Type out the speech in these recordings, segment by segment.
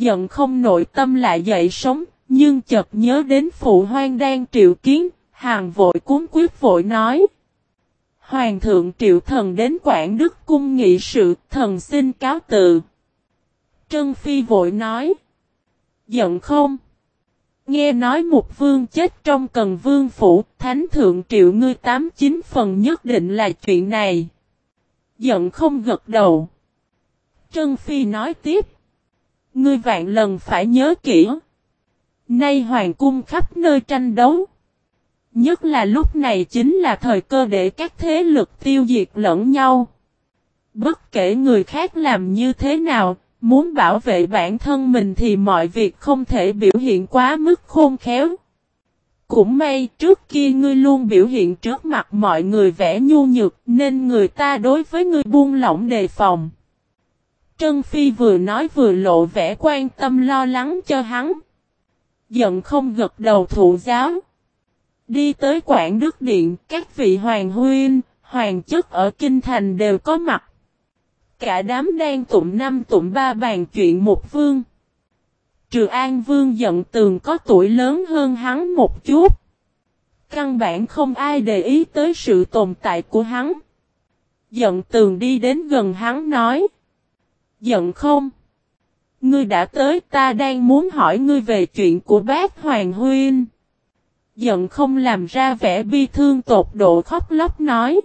giận không nội tâm lại dậy sống, nhưng chợt nhớ đến phụ hoang đang triệu kiến, hàng vội cuốn quyết vội nói. Hoàng thượng triệu thần đến Quảng Đức cung nghị sự, thần xin cáo tự. Trân Phi vội nói. Giận không? Nghe nói một vương chết trong cần vương phủ, thánh thượng triệu ngươi tám chín phần nhất định là chuyện này. Giận không gật đầu. Trân Phi nói tiếp. Ngươi vạn lần phải nhớ kỹ. Nay hoàng cung khắp nơi tranh đấu. Nhất là lúc này chính là thời cơ để các thế lực tiêu diệt lẫn nhau. Bất kể người khác làm như thế nào, muốn bảo vệ bản thân mình thì mọi việc không thể biểu hiện quá mức khôn khéo. Cũng may trước kia ngươi luôn biểu hiện trước mặt mọi người vẻ nhu nhược nên người ta đối với ngươi buông lỏng đề phòng. Trân Phi vừa nói vừa lộ vẻ quan tâm lo lắng cho hắn. Giận không gật đầu thụ giáo. Đi tới Quảng Đức Điện, các vị hoàng huynh, hoàng chức ở Kinh Thành đều có mặt. Cả đám đang tụng năm tụng ba bàn chuyện một vương. Trừ An Vương giận tường có tuổi lớn hơn hắn một chút. Căn bản không ai để ý tới sự tồn tại của hắn. Giận tường đi đến gần hắn nói. Giận không? Ngươi đã tới ta đang muốn hỏi ngươi về chuyện của bác Hoàng Huynh. Giận không làm ra vẻ bi thương tột độ khóc lóc nói.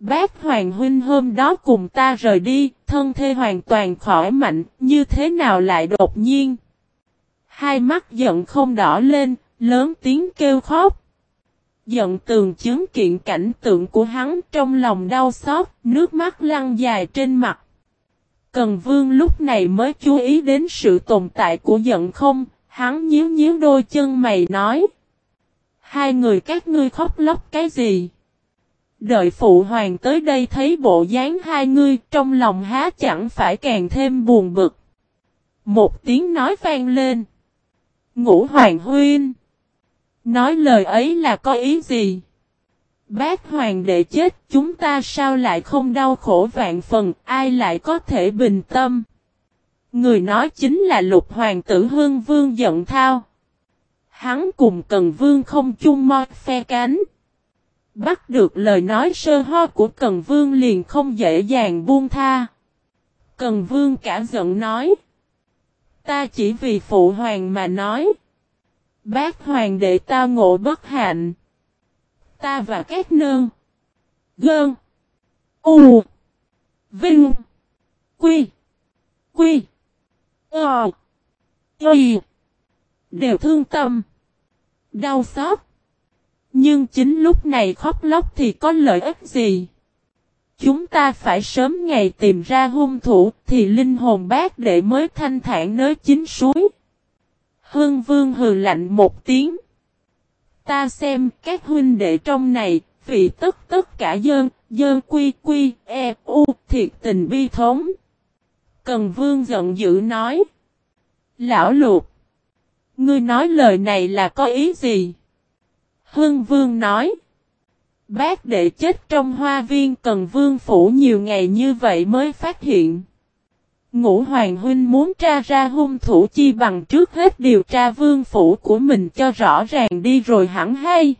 Bác Hoàng Huynh hôm đó cùng ta rời đi, thân thể hoàn toàn khỏi mạnh, như thế nào lại đột nhiên? Hai mắt giận không đỏ lên, lớn tiếng kêu khóc. Giận tường chứng kiện cảnh tượng của hắn trong lòng đau xót, nước mắt lăn dài trên mặt. Cần vương lúc này mới chú ý đến sự tồn tại của giận không, hắn nhíu nhíu đôi chân mày nói. Hai người các ngươi khóc lóc cái gì? Đợi phụ hoàng tới đây thấy bộ dáng hai ngươi trong lòng há chẳng phải càng thêm buồn bực. Một tiếng nói vang lên. Ngũ hoàng huyên. Nói lời ấy là có ý gì? Bác hoàng đệ chết, chúng ta sao lại không đau khổ vạn phần, ai lại có thể bình tâm? Người nói chính là lục hoàng tử hương vương giận thao. Hắn cùng Cần Vương không chung mo phe cánh. Bắt được lời nói sơ ho của Cần Vương liền không dễ dàng buông tha. Cần Vương cả giận nói. Ta chỉ vì phụ hoàng mà nói. Bác hoàng đệ ta ngộ bất hạnh. Ta và các nương. Gơn. U. Vinh. Quy. Quy. Ờ. Y đều thương tâm, đau xót. Nhưng chính lúc này khóc lóc thì có lợi ích gì? Chúng ta phải sớm ngày tìm ra hung thủ thì linh hồn bác đệ mới thanh thản nới chính suối. Hương vương hừ lạnh một tiếng. Ta xem các huynh đệ trong này, vị tất tất cả dơn, dơn quy quy, e, u, thiệt tình bi thống. Cần vương giận dữ nói. Lão lục. Ngươi nói lời này là có ý gì? Hưng Vương nói. Bác đệ chết trong hoa viên cần vương phủ nhiều ngày như vậy mới phát hiện. Ngũ Hoàng Huynh muốn tra ra hung thủ chi bằng trước hết điều tra vương phủ của mình cho rõ ràng đi rồi hẳn hay.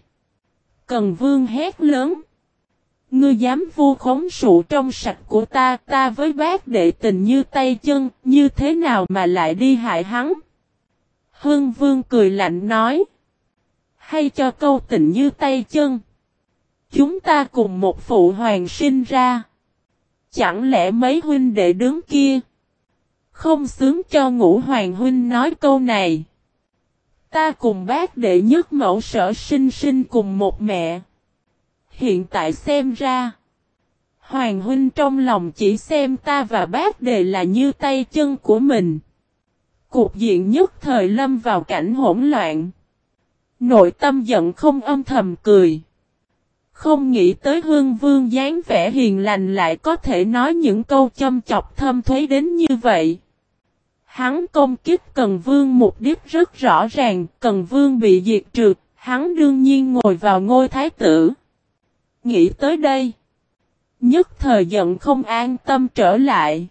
Cần vương hét lớn. Ngươi dám vu khống sụ trong sạch của ta, ta với bác đệ tình như tay chân, như thế nào mà lại đi hại hắn? Hương Vương cười lạnh nói. Hay cho câu tình như tay chân. Chúng ta cùng một phụ hoàng sinh ra. Chẳng lẽ mấy huynh đệ đứng kia. Không xứng cho ngũ hoàng huynh nói câu này. Ta cùng bác đệ nhất mẫu sở sinh sinh cùng một mẹ. Hiện tại xem ra. Hoàng huynh trong lòng chỉ xem ta và bác đệ là như tay chân của mình. Cuộc diện nhất thời lâm vào cảnh hỗn loạn. Nội tâm giận không âm thầm cười. Không nghĩ tới hương vương dáng vẻ hiền lành lại có thể nói những câu châm chọc thâm thuế đến như vậy. Hắn công kích Cần Vương mục đích rất rõ ràng, Cần Vương bị diệt trừ, hắn đương nhiên ngồi vào ngôi thái tử. Nghĩ tới đây, nhất thời giận không an tâm trở lại.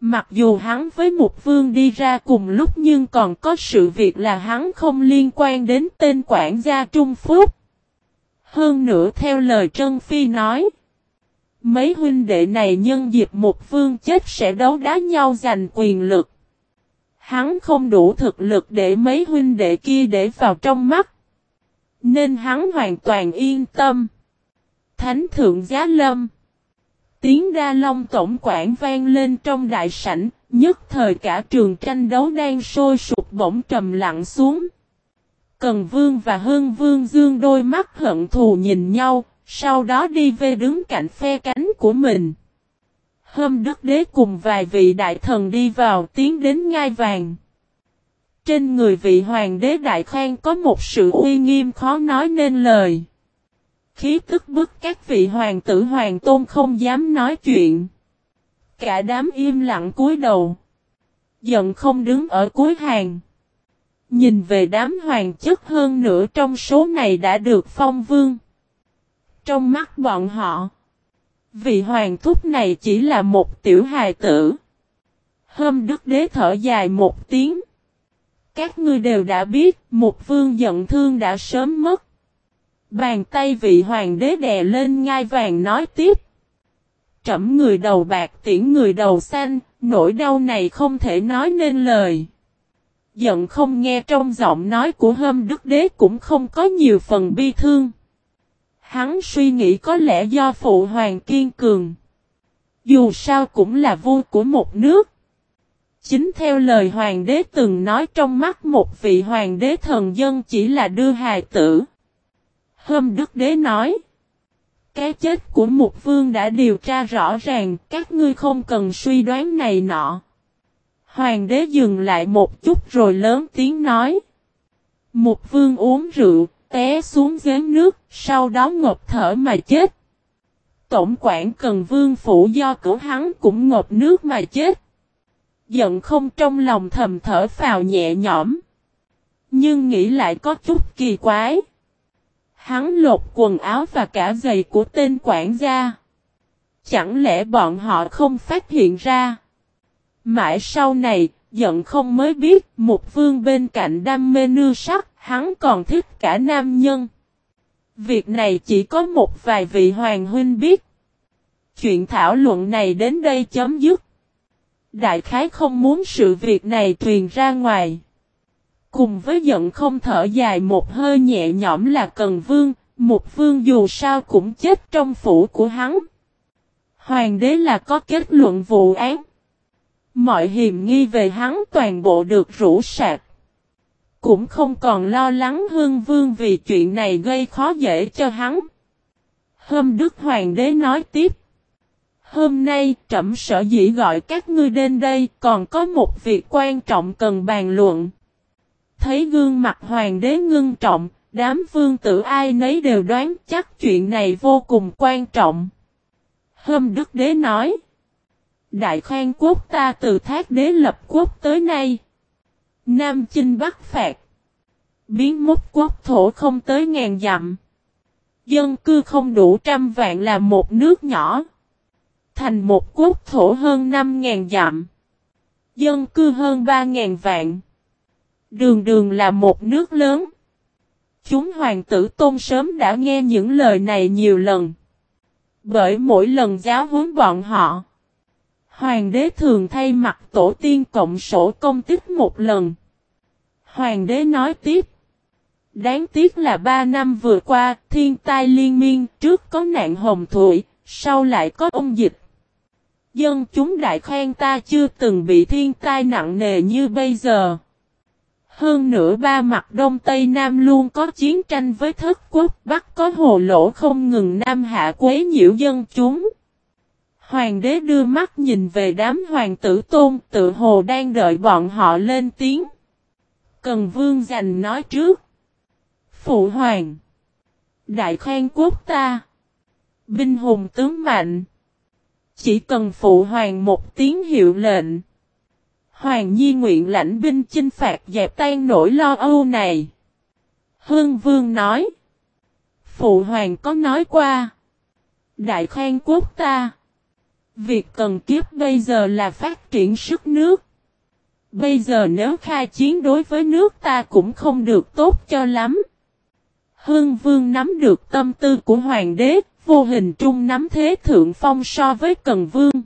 Mặc dù hắn với một vương đi ra cùng lúc nhưng còn có sự việc là hắn không liên quan đến tên quản gia Trung Phúc. Hơn nữa theo lời Trân Phi nói. Mấy huynh đệ này nhân dịp một vương chết sẽ đấu đá nhau giành quyền lực. Hắn không đủ thực lực để mấy huynh đệ kia để vào trong mắt. Nên hắn hoàn toàn yên tâm. Thánh thượng giá lâm. Tiếng đa long tổng quản vang lên trong đại sảnh, nhất thời cả trường tranh đấu đang sôi sụp bỗng trầm lặng xuống. Cần Vương và Hưng Vương dương đôi mắt hận thù nhìn nhau, sau đó đi về đứng cạnh phe cánh của mình. Hôm Đức Đế cùng vài vị đại thần đi vào tiến đến ngai vàng. Trên người vị hoàng đế đại khang có một sự uy nghiêm khó nói nên lời. Khí tức bức các vị hoàng tử hoàng tôn không dám nói chuyện. Cả đám im lặng cúi đầu. Giận không đứng ở cuối hàng. Nhìn về đám hoàng chất hơn nữa trong số này đã được phong vương. Trong mắt bọn họ. Vị hoàng thúc này chỉ là một tiểu hài tử. Hôm đức đế thở dài một tiếng. Các ngươi đều đã biết, một vương giận thương đã sớm mất. Bàn tay vị hoàng đế đè lên ngai vàng nói tiếp. Trẫm người đầu bạc tiễn người đầu xanh, nỗi đau này không thể nói nên lời. Giận không nghe trong giọng nói của hâm đức đế cũng không có nhiều phần bi thương. Hắn suy nghĩ có lẽ do phụ hoàng kiên cường. Dù sao cũng là vua của một nước. Chính theo lời hoàng đế từng nói trong mắt một vị hoàng đế thần dân chỉ là đưa hài tử. Hôm đức đế nói. Cái chết của một vương đã điều tra rõ ràng, các ngươi không cần suy đoán này nọ. Hoàng đế dừng lại một chút rồi lớn tiếng nói. Một vương uống rượu, té xuống giếng nước, sau đó ngộp thở mà chết. Tổng quản cần vương phủ do cửu hắn cũng ngộp nước mà chết. Giận không trong lòng thầm thở phào nhẹ nhõm. Nhưng nghĩ lại có chút kỳ quái. Hắn lột quần áo và cả giày của tên quản gia. Chẳng lẽ bọn họ không phát hiện ra? Mãi sau này, giận không mới biết một vương bên cạnh đam mê nư sắc, hắn còn thích cả nam nhân. Việc này chỉ có một vài vị hoàng huynh biết. Chuyện thảo luận này đến đây chấm dứt. Đại khái không muốn sự việc này truyền ra ngoài. Cùng với giận không thở dài một hơi nhẹ nhõm là Cần Vương, một vương dù sao cũng chết trong phủ của hắn. Hoàng đế là có kết luận vụ án. Mọi hiểm nghi về hắn toàn bộ được rũ sạc. Cũng không còn lo lắng hương vương vì chuyện này gây khó dễ cho hắn. Hôm Đức Hoàng đế nói tiếp. Hôm nay trẫm sở dĩ gọi các ngươi đến đây còn có một việc quan trọng cần bàn luận. Thấy gương mặt hoàng đế ngưng trọng, đám vương tử ai nấy đều đoán chắc chuyện này vô cùng quan trọng. Hôm đức đế nói. Đại khoan quốc ta từ thác đế lập quốc tới nay. Nam chinh bắc phạt. Biến mất quốc thổ không tới ngàn dặm. Dân cư không đủ trăm vạn là một nước nhỏ. Thành một quốc thổ hơn năm ngàn dặm. Dân cư hơn ba ngàn vạn. Đường đường là một nước lớn. Chúng hoàng tử tôn sớm đã nghe những lời này nhiều lần. Bởi mỗi lần giáo huấn bọn họ. Hoàng đế thường thay mặt tổ tiên cộng sổ công tích một lần. Hoàng đế nói tiếp. Đáng tiếc là ba năm vừa qua, thiên tai liên miên, trước có nạn hồng thủy, sau lại có ông dịch. Dân chúng đại khen ta chưa từng bị thiên tai nặng nề như bây giờ. Hơn nữa ba mặt Đông Tây Nam luôn có chiến tranh với thất quốc, Bắc có hồ lỗ không ngừng Nam hạ quấy nhiễu dân chúng. Hoàng đế đưa mắt nhìn về đám hoàng tử tôn tự hồ đang đợi bọn họ lên tiếng. Cần vương giành nói trước. Phụ hoàng. Đại khoan quốc ta. Binh hùng tướng mạnh. Chỉ cần phụ hoàng một tiếng hiệu lệnh. Hoàng Nhi nguyện lãnh binh chinh phạt dẹp tan nỗi lo âu này. Hương Vương nói. Phụ hoàng có nói qua. Đại khoan quốc ta. Việc cần kiếp bây giờ là phát triển sức nước. Bây giờ nếu khai chiến đối với nước ta cũng không được tốt cho lắm. Hương vương nắm được tâm tư của hoàng đế, vô hình trung nắm thế thượng phong so với cần vương.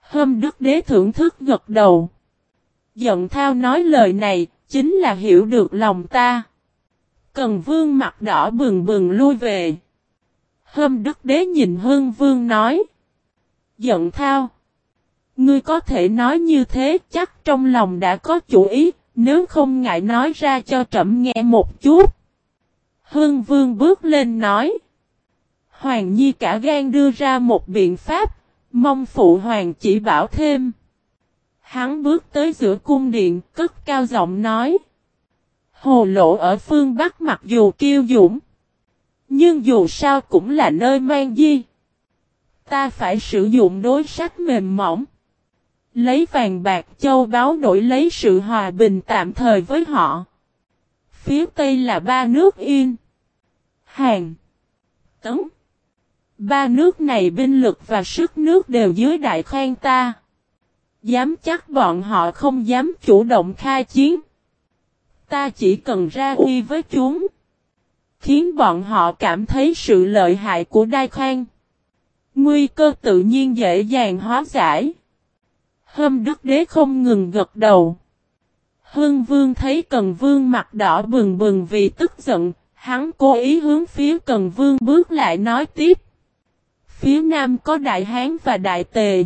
Hâm đức đế thưởng thức gật đầu. Giận thao nói lời này, chính là hiểu được lòng ta. Cần vương mặt đỏ bừng bừng lui về. Hâm đức đế nhìn hương vương nói. Giận thao. Ngươi có thể nói như thế chắc trong lòng đã có chủ ý, nếu không ngại nói ra cho trẫm nghe một chút. Hương vương bước lên nói. Hoàng Nhi cả gan đưa ra một biện pháp, mong phụ hoàng chỉ bảo thêm. Hắn bước tới giữa cung điện, cất cao giọng nói. Hồ lộ ở phương Bắc mặc dù kiêu dũng, nhưng dù sao cũng là nơi mang di. Ta phải sử dụng đối sách mềm mỏng. Lấy vàng bạc châu báu đổi lấy sự hòa bình tạm thời với họ. Phía Tây là ba nước Yên, Hàn, Tấn. Ba nước này binh lực và sức nước đều dưới đại khoan ta. Dám chắc bọn họ không dám chủ động khai chiến. Ta chỉ cần ra uy với chúng. Khiến bọn họ cảm thấy sự lợi hại của đai khoan. Nguy cơ tự nhiên dễ dàng hóa giải. Hâm đức đế không ngừng gật đầu. Hưng vương thấy cần vương mặt đỏ bừng bừng vì tức giận, hắn cố ý hướng phía cần vương bước lại nói tiếp. Phía nam có đại hán và đại tề.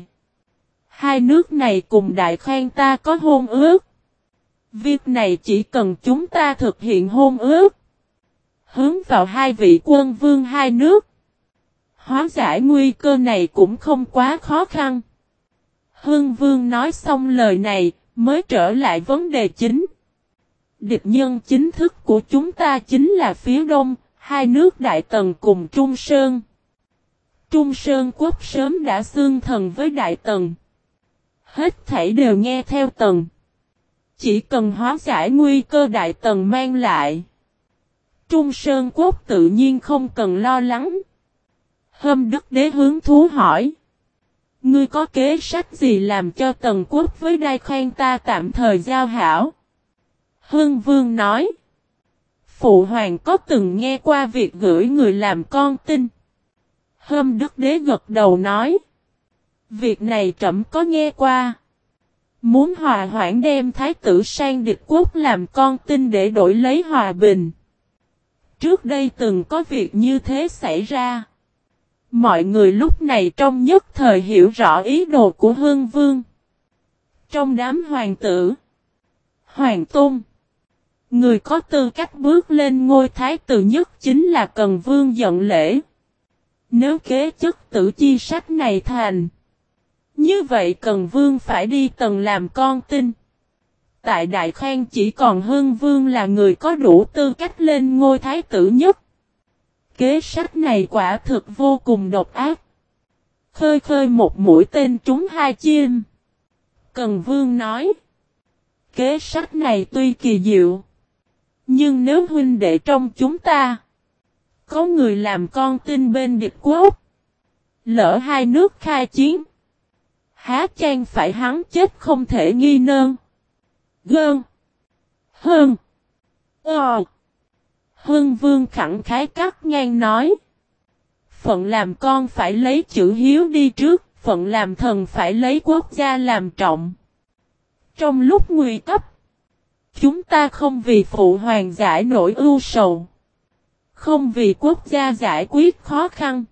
Hai nước này cùng đại khoan ta có hôn ước. Việc này chỉ cần chúng ta thực hiện hôn ước. Hướng vào hai vị quân vương hai nước. Hóa giải nguy cơ này cũng không quá khó khăn. Hương vương nói xong lời này, mới trở lại vấn đề chính. Địch nhân chính thức của chúng ta chính là phía đông, hai nước Đại Tần cùng Trung Sơn. Trung Sơn quốc sớm đã xương thần với Đại Tần. Hết thảy đều nghe theo Tần. Chỉ cần hóa giải nguy cơ Đại Tần mang lại. Trung Sơn quốc tự nhiên không cần lo lắng. Hâm Đức Đế hướng thú hỏi. Ngươi có kế sách gì làm cho Tần quốc với Đai Khoan ta tạm thời giao hảo? Hương Vương nói. Phụ hoàng có từng nghe qua việc gửi người làm con tin. Hâm Đức Đế gật đầu nói. Việc này trẫm có nghe qua. Muốn hòa hoãn đem thái tử sang địch quốc làm con tin để đổi lấy hòa bình. Trước đây từng có việc như thế xảy ra. Mọi người lúc này trong nhất thời hiểu rõ ý đồ của Hương Vương. Trong đám hoàng tử, hoàng tôn, người có tư cách bước lên ngôi thái tử nhất chính là Cần Vương giận lễ. Nếu kế chức tử chi sách này thành, như vậy Cần Vương phải đi tầng làm con tin. Tại Đại Khang chỉ còn Hương Vương là người có đủ tư cách lên ngôi thái tử nhất. Kế sách này quả thực vô cùng độc ác. Khơi khơi một mũi tên trúng hai chim. Cần Vương nói. Kế sách này tuy kỳ diệu. Nhưng nếu huynh đệ trong chúng ta. Có người làm con tin bên địch quốc. Lỡ hai nước khai chiến. Há chan phải hắn chết không thể nghi nơn. Gơn. Hơn. Ờ. Hưng vương khẳng khái cắt ngang nói. Phận làm con phải lấy chữ hiếu đi trước, phận làm thần phải lấy quốc gia làm trọng. Trong lúc nguy cấp, chúng ta không vì phụ hoàng giải nổi ưu sầu. Không vì quốc gia giải quyết khó khăn.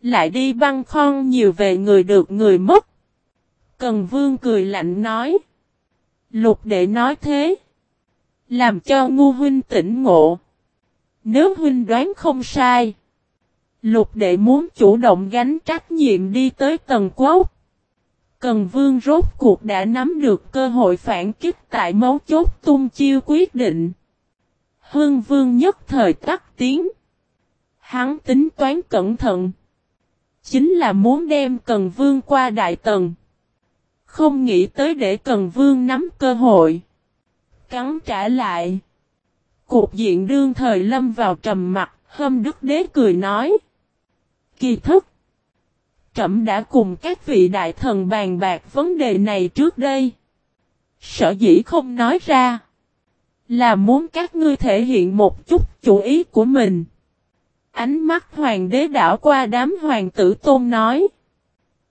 Lại đi băng khon nhiều về người được người mất. Cần vương cười lạnh nói. Lục đệ nói thế. Làm cho ngu huynh tỉnh ngộ. Nếu huynh đoán không sai. Lục đệ muốn chủ động gánh trách nhiệm đi tới tầng quốc. Cần vương rốt cuộc đã nắm được cơ hội phản kích tại mấu chốt tung chiêu quyết định. Hương vương nhất thời tắt tiếng. Hắn tính toán cẩn thận. Chính là muốn đem Cần Vương qua Đại tầng, Không nghĩ tới để Cần Vương nắm cơ hội. Cắn trả lại. Cục diện đương thời lâm vào trầm mặt, hâm đức đế cười nói. Kỳ thức. Trẫm đã cùng các vị đại thần bàn bạc vấn đề này trước đây. Sở dĩ không nói ra. Là muốn các ngươi thể hiện một chút chủ ý của mình. Ánh mắt hoàng đế đảo qua đám hoàng tử tôn nói.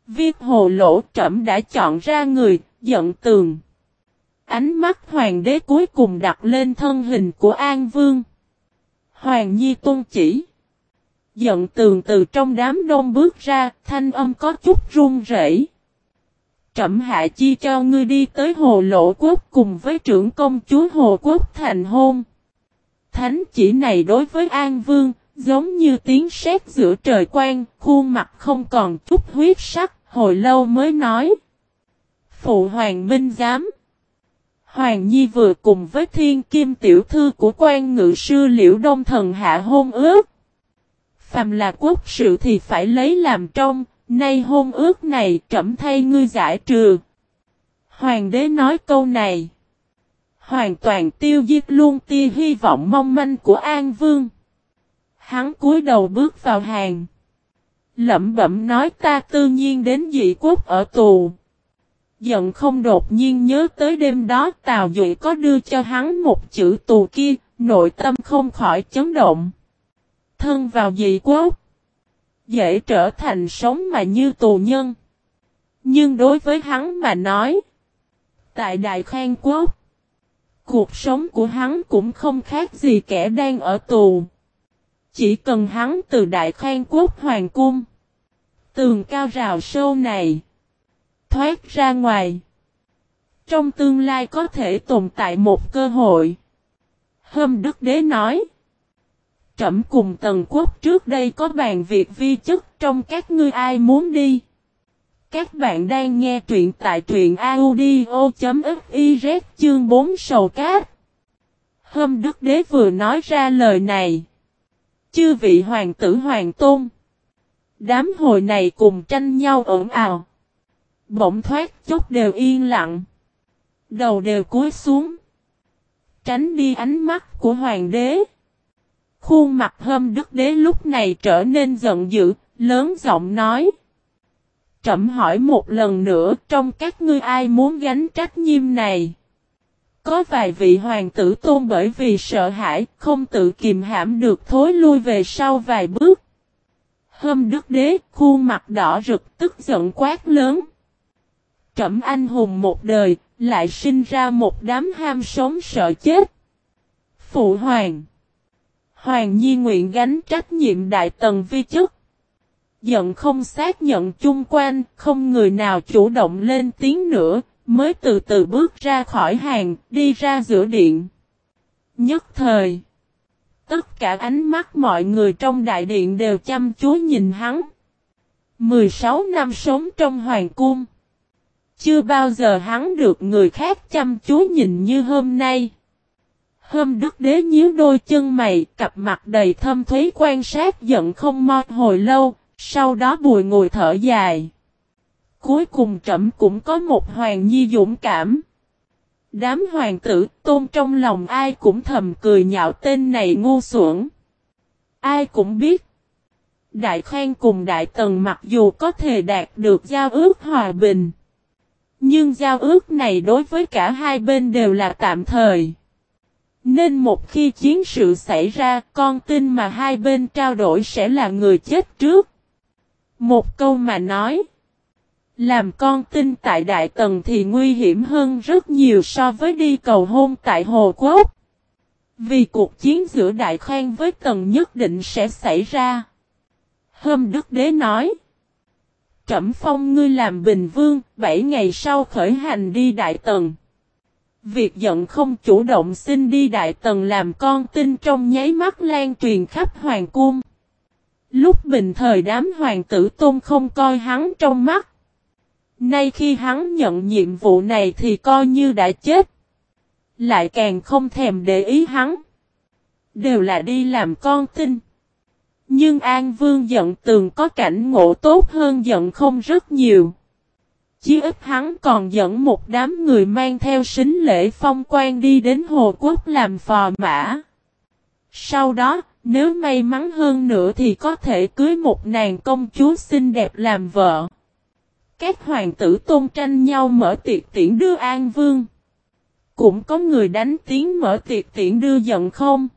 Viết hồ lỗ trẫm đã chọn ra người, giận tường. Ánh mắt hoàng đế cuối cùng đặt lên thân hình của An Vương. Hoàng Nhi tôn chỉ. Giận tường từ trong đám đông bước ra, thanh âm có chút run rẩy. Trẩm hạ chi cho ngươi đi tới hồ lộ quốc cùng với trưởng công chúa hồ quốc thành hôn. Thánh chỉ này đối với An Vương, giống như tiếng sét giữa trời quang, khuôn mặt không còn chút huyết sắc, hồi lâu mới nói. Phụ Hoàng Minh giám. Hoàng Nhi vừa cùng với thiên kim tiểu thư của quan ngự sư liễu đông thần hạ hôn ước. Phàm là quốc sự thì phải lấy làm trong, nay hôn ước này trẫm thay ngươi giải trừ. Hoàng đế nói câu này. Hoàn toàn tiêu diệt luôn tia hy vọng mong manh của An Vương. Hắn cúi đầu bước vào hàng. Lẩm bẩm nói ta tự nhiên đến dị quốc ở tù. Giận không đột nhiên nhớ tới đêm đó Tào Duệ có đưa cho hắn một chữ tù kia, nội tâm không khỏi chấn động. Thân vào dị quốc. Dễ trở thành sống mà như tù nhân. Nhưng đối với hắn mà nói. Tại Đại Khang Quốc. Cuộc sống của hắn cũng không khác gì kẻ đang ở tù. Chỉ cần hắn từ Đại Khang Quốc Hoàng Cung. Tường cao rào sâu này. Thoát ra ngoài. Trong tương lai có thể tồn tại một cơ hội. Hâm Đức Đế nói. Trẩm cùng Tần Quốc trước đây có bàn việc vi chức trong các ngươi ai muốn đi. Các bạn đang nghe truyện tại truyện audio.fiz chương 4 sầu cát. Hâm Đức Đế vừa nói ra lời này. Chư vị hoàng tử hoàng tôn. Đám hồi này cùng tranh nhau ẩn ào. Bỗng thoát chốc đều yên lặng. Đầu đều cúi xuống. Tránh đi ánh mắt của hoàng đế. Khuôn mặt hâm đức đế lúc này trở nên giận dữ, lớn giọng nói. Trẩm hỏi một lần nữa trong các ngươi ai muốn gánh trách nhiệm này. Có vài vị hoàng tử tôn bởi vì sợ hãi không tự kìm hãm được thối lui về sau vài bước. Hâm đức đế khuôn mặt đỏ rực tức giận quát lớn. Trẩm anh hùng một đời lại sinh ra một đám ham sống sợ chết. Phụ hoàng. Hoàng Nhi nguyện gánh trách nhiệm đại tần vi chức. Giận không xác nhận chung quanh, không người nào chủ động lên tiếng nữa, mới từ từ bước ra khỏi hàng, đi ra giữa điện. Nhất thời, tất cả ánh mắt mọi người trong đại điện đều chăm chú nhìn hắn. 16 năm sống trong hoàng cung. Chưa bao giờ hắn được người khác chăm chú nhìn như hôm nay. Hôm đức đế nhíu đôi chân mày, cặp mặt đầy thâm thúy quan sát giận không mo hồi lâu, sau đó bùi ngồi thở dài. Cuối cùng trẫm cũng có một hoàng nhi dũng cảm. Đám hoàng tử tôn trong lòng ai cũng thầm cười nhạo tên này ngu xuẩn. Ai cũng biết. Đại Khang cùng Đại Tần mặc dù có thể đạt được giao ước hòa bình. Nhưng giao ước này đối với cả hai bên đều là tạm thời. Nên một khi chiến sự xảy ra, con tin mà hai bên trao đổi sẽ là người chết trước. Một câu mà nói. Làm con tin tại Đại Tần thì nguy hiểm hơn rất nhiều so với đi cầu hôn tại Hồ Quốc. Vì cuộc chiến giữa Đại Khang với Tần nhất định sẽ xảy ra. Hâm Đức Đế nói. Trẩm phong ngươi làm bình vương, bảy ngày sau khởi hành đi Đại Tần. Việc giận không chủ động xin đi Đại Tần làm con tin trong nháy mắt lan truyền khắp hoàng cung. Lúc bình thời đám hoàng tử tôn không coi hắn trong mắt. Nay khi hắn nhận nhiệm vụ này thì coi như đã chết. Lại càng không thèm để ý hắn. Đều là đi làm con tin. Nhưng An Vương giận tường có cảnh ngộ tốt hơn giận không rất nhiều. Chí ít hắn còn dẫn một đám người mang theo sính lễ phong quan đi đến Hồ Quốc làm phò mã. Sau đó, nếu may mắn hơn nữa thì có thể cưới một nàng công chúa xinh đẹp làm vợ. Các hoàng tử tôn tranh nhau mở tiệc tiễn đưa An Vương. Cũng có người đánh tiếng mở tiệc tiễn đưa giận không.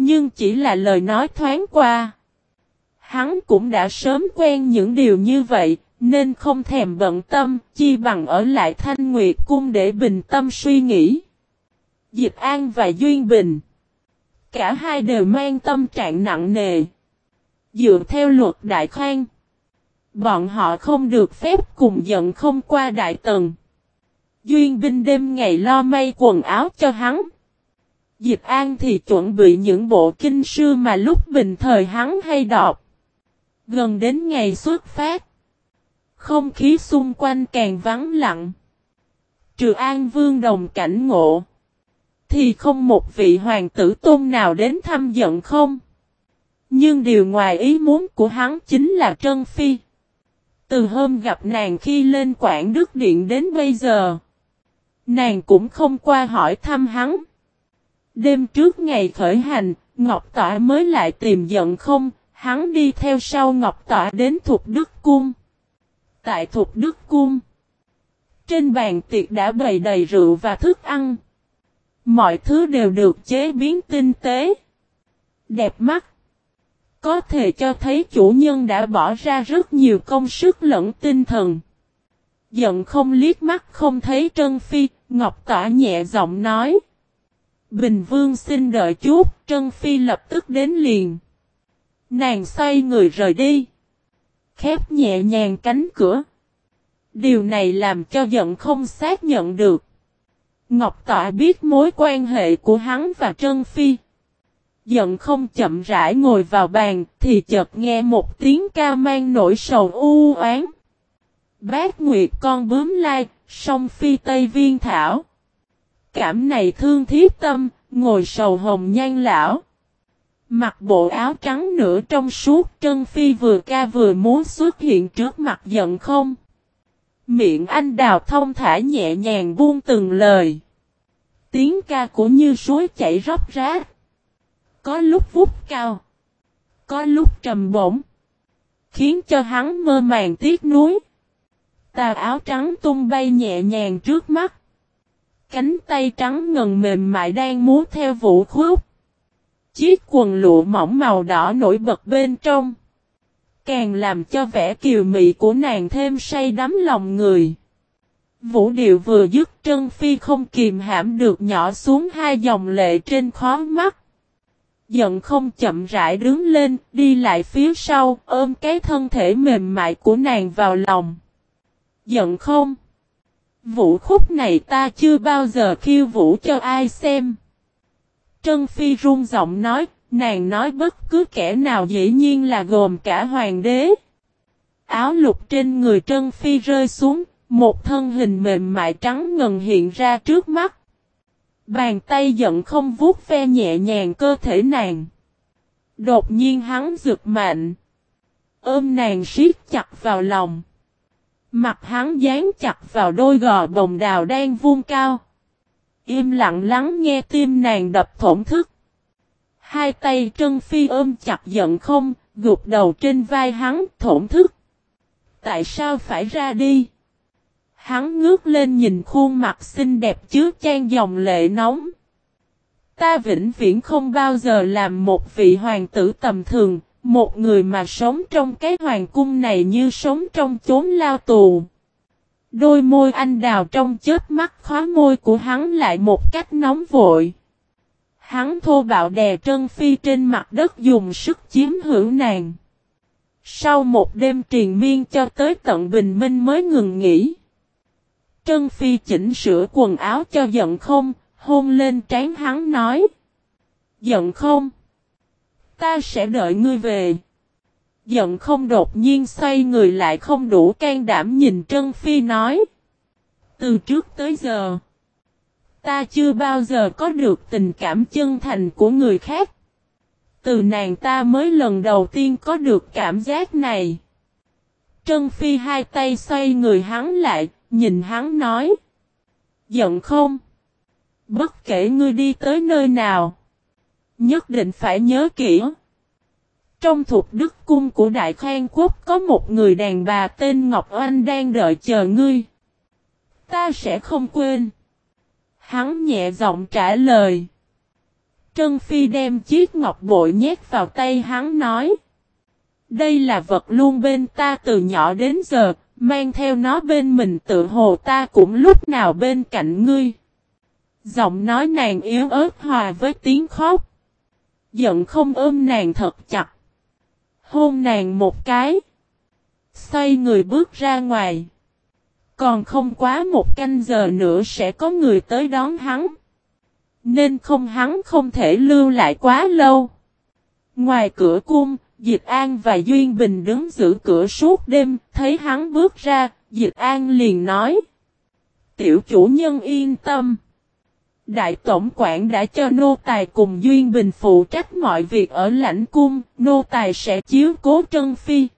Nhưng chỉ là lời nói thoáng qua. Hắn cũng đã sớm quen những điều như vậy, nên không thèm bận tâm, chi bằng ở lại Thanh Nguyệt Cung để bình tâm suy nghĩ. Diệp An và Duyên Bình Cả hai đều mang tâm trạng nặng nề. Dựa theo luật Đại Khoan bọn họ không được phép cùng giận không qua Đại Tần. Duyên bình đêm ngày lo may quần áo cho hắn. Diệp An thì chuẩn bị những bộ kinh sư mà lúc bình thời hắn hay đọc. Gần đến ngày xuất phát. Không khí xung quanh càng vắng lặng. Trừ An Vương đồng cảnh ngộ. Thì không một vị hoàng tử tôn nào đến thăm giận không. Nhưng điều ngoài ý muốn của hắn chính là Trân Phi. Từ hôm gặp nàng khi lên Quảng Đức Điện đến bây giờ. Nàng cũng không qua hỏi thăm hắn. Đêm trước ngày khởi hành, Ngọc Tỏa mới lại tìm giận không, hắn đi theo sau Ngọc Tỏa đến Thục Đức Cung. Tại Thục Đức Cung, trên bàn tiệc đã bày đầy rượu và thức ăn. Mọi thứ đều được chế biến tinh tế. Đẹp mắt. Có thể cho thấy chủ nhân đã bỏ ra rất nhiều công sức lẫn tinh thần. Giận không liếc mắt không thấy Trân Phi, Ngọc Tỏa nhẹ giọng nói. Bình Vương xin đợi chút, Trân Phi lập tức đến liền. Nàng xoay người rời đi. Khép nhẹ nhàng cánh cửa. Điều này làm cho giận không xác nhận được. Ngọc Tọa biết mối quan hệ của hắn và Trân Phi. Giận không chậm rãi ngồi vào bàn thì chợt nghe một tiếng ca mang nỗi sầu u oán. Bác Nguyệt con bướm lai, sông phi Tây Viên Thảo. Cảm này thương thiếp tâm, ngồi sầu hồng nhan lão. Mặc bộ áo trắng nửa trong suốt Trân Phi vừa ca vừa muốn xuất hiện trước mặt giận không. Miệng anh đào thông thả nhẹ nhàng buông từng lời. Tiếng ca của như suối chảy róc rác. Có lúc vút cao. Có lúc trầm bổng. Khiến cho hắn mơ màng tiếc nuối. Tà áo trắng tung bay nhẹ nhàng trước mắt. Cánh tay trắng ngần mềm mại đang múa theo vũ khúc. Chiếc quần lụa mỏng màu đỏ nổi bật bên trong. Càng làm cho vẻ kiều mị của nàng thêm say đắm lòng người. Vũ điệu vừa dứt Trân Phi không kìm hãm được nhỏ xuống hai dòng lệ trên khó mắt. Giận không chậm rãi đứng lên, đi lại phía sau, ôm cái thân thể mềm mại của nàng vào lòng. Giận không? Vũ khúc này ta chưa bao giờ khiêu vũ cho ai xem. Trân Phi run giọng nói, nàng nói bất cứ kẻ nào dĩ nhiên là gồm cả hoàng đế. Áo lục trên người Trân Phi rơi xuống, một thân hình mềm mại trắng ngần hiện ra trước mắt. Bàn tay giận không vuốt ve nhẹ nhàng cơ thể nàng. Đột nhiên hắn rực mạnh. Ôm nàng siết chặt vào lòng. Mặt hắn dán chặt vào đôi gò bồng đào đang vuông cao. Im lặng lắng nghe tim nàng đập thổn thức. Hai tay Trân Phi ôm chặt giận không, gục đầu trên vai hắn thổn thức. Tại sao phải ra đi? Hắn ngước lên nhìn khuôn mặt xinh đẹp chứa chan dòng lệ nóng. Ta vĩnh viễn không bao giờ làm một vị hoàng tử tầm thường, một người mà sống trong cái hoàng cung này như sống trong chốn lao tù. Đôi môi anh đào trong chết mắt khóa môi của hắn lại một cách nóng vội. Hắn thô bạo đè Trân Phi trên mặt đất dùng sức chiếm hữu nàng. Sau một đêm triền miên cho tới tận bình minh mới ngừng nghỉ. Trân Phi chỉnh sửa quần áo cho giận không, hôn lên trán hắn nói. Giận không? Ta sẽ đợi ngươi về. Giận không đột nhiên xoay người lại không đủ can đảm nhìn Trân Phi nói. Từ trước tới giờ, ta chưa bao giờ có được tình cảm chân thành của người khác. Từ nàng ta mới lần đầu tiên có được cảm giác này. Trân Phi hai tay xoay người hắn lại, nhìn hắn nói. Giận không? Bất kể ngươi đi tới nơi nào. Nhất định phải nhớ kỹ. Trong thuộc đức cung của Đại Khang Quốc có một người đàn bà tên Ngọc Oanh đang đợi chờ ngươi. Ta sẽ không quên. Hắn nhẹ giọng trả lời. Trân Phi đem chiếc ngọc bội nhét vào tay hắn nói. Đây là vật luôn bên ta từ nhỏ đến giờ, mang theo nó bên mình tự hồ ta cũng lúc nào bên cạnh ngươi. Giọng nói nàng yếu ớt hòa với tiếng khóc. Giận không ôm nàng thật chặt. Hôn nàng một cái. Xoay người bước ra ngoài. Còn không quá một canh giờ nữa sẽ có người tới đón hắn. Nên không hắn không thể lưu lại quá lâu. Ngoài cửa cung, Diệp An và Duyên Bình đứng giữ cửa suốt đêm, thấy hắn bước ra, Diệp An liền nói. Tiểu chủ nhân yên tâm. Đại tổng quản đã cho nô tài cùng Duyên Bình phụ trách mọi việc ở lãnh cung, nô tài sẽ chiếu cố Trân Phi.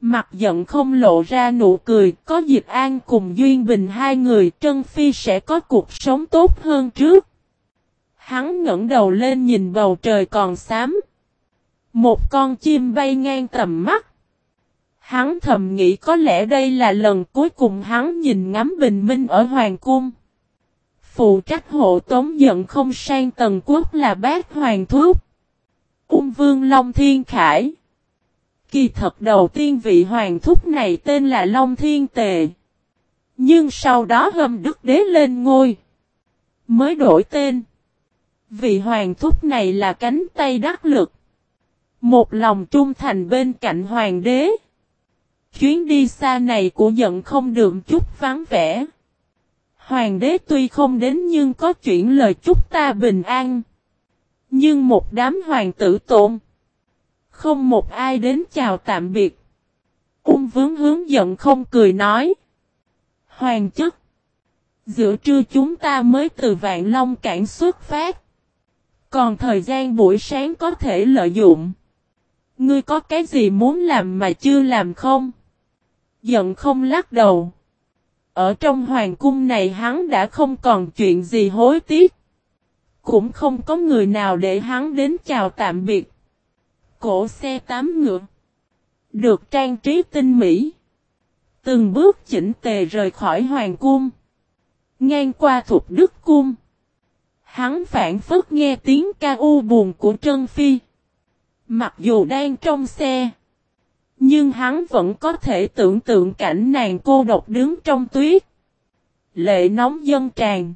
Mặt giận không lộ ra nụ cười, có Diệp An cùng Duyên Bình hai người, Trân Phi sẽ có cuộc sống tốt hơn trước. Hắn ngẩng đầu lên nhìn bầu trời còn xám. Một con chim bay ngang tầm mắt. Hắn thầm nghĩ có lẽ đây là lần cuối cùng hắn nhìn ngắm bình minh ở Hoàng Cung. Phụ trách hộ tống giận không sang tầng quốc là bác Hoàng Thúc. Ung Vương Long Thiên Khải. Kỳ thật đầu tiên vị Hoàng Thúc này tên là Long Thiên Tề. Nhưng sau đó hâm đức đế lên ngôi. Mới đổi tên. Vị Hoàng Thúc này là cánh tay đắc lực. Một lòng trung thành bên cạnh hoàng đế. Chuyến đi xa này của giận không được chút vắng vẻ. Hoàng đế tuy không đến nhưng có chuyển lời chúc ta bình an. Nhưng một đám hoàng tử tộn. Không một ai đến chào tạm biệt. Ung vướng hướng giận không cười nói. Hoàng chức. Giữa trưa chúng ta mới từ Vạn Long cảng xuất phát. Còn thời gian buổi sáng có thể lợi dụng. Ngươi có cái gì muốn làm mà chưa làm không? Giận không lắc đầu. Ở trong hoàng cung này hắn đã không còn chuyện gì hối tiếc. Cũng không có người nào để hắn đến chào tạm biệt. Cổ xe tám ngựa. Được trang trí tinh mỹ. Từng bước chỉnh tề rời khỏi hoàng cung. Ngang qua thuộc đức cung. Hắn phản phất nghe tiếng ca u buồn của Trân Phi. Mặc dù đang trong xe. Nhưng hắn vẫn có thể tưởng tượng cảnh nàng cô độc đứng trong tuyết. Lệ nóng dân tràn.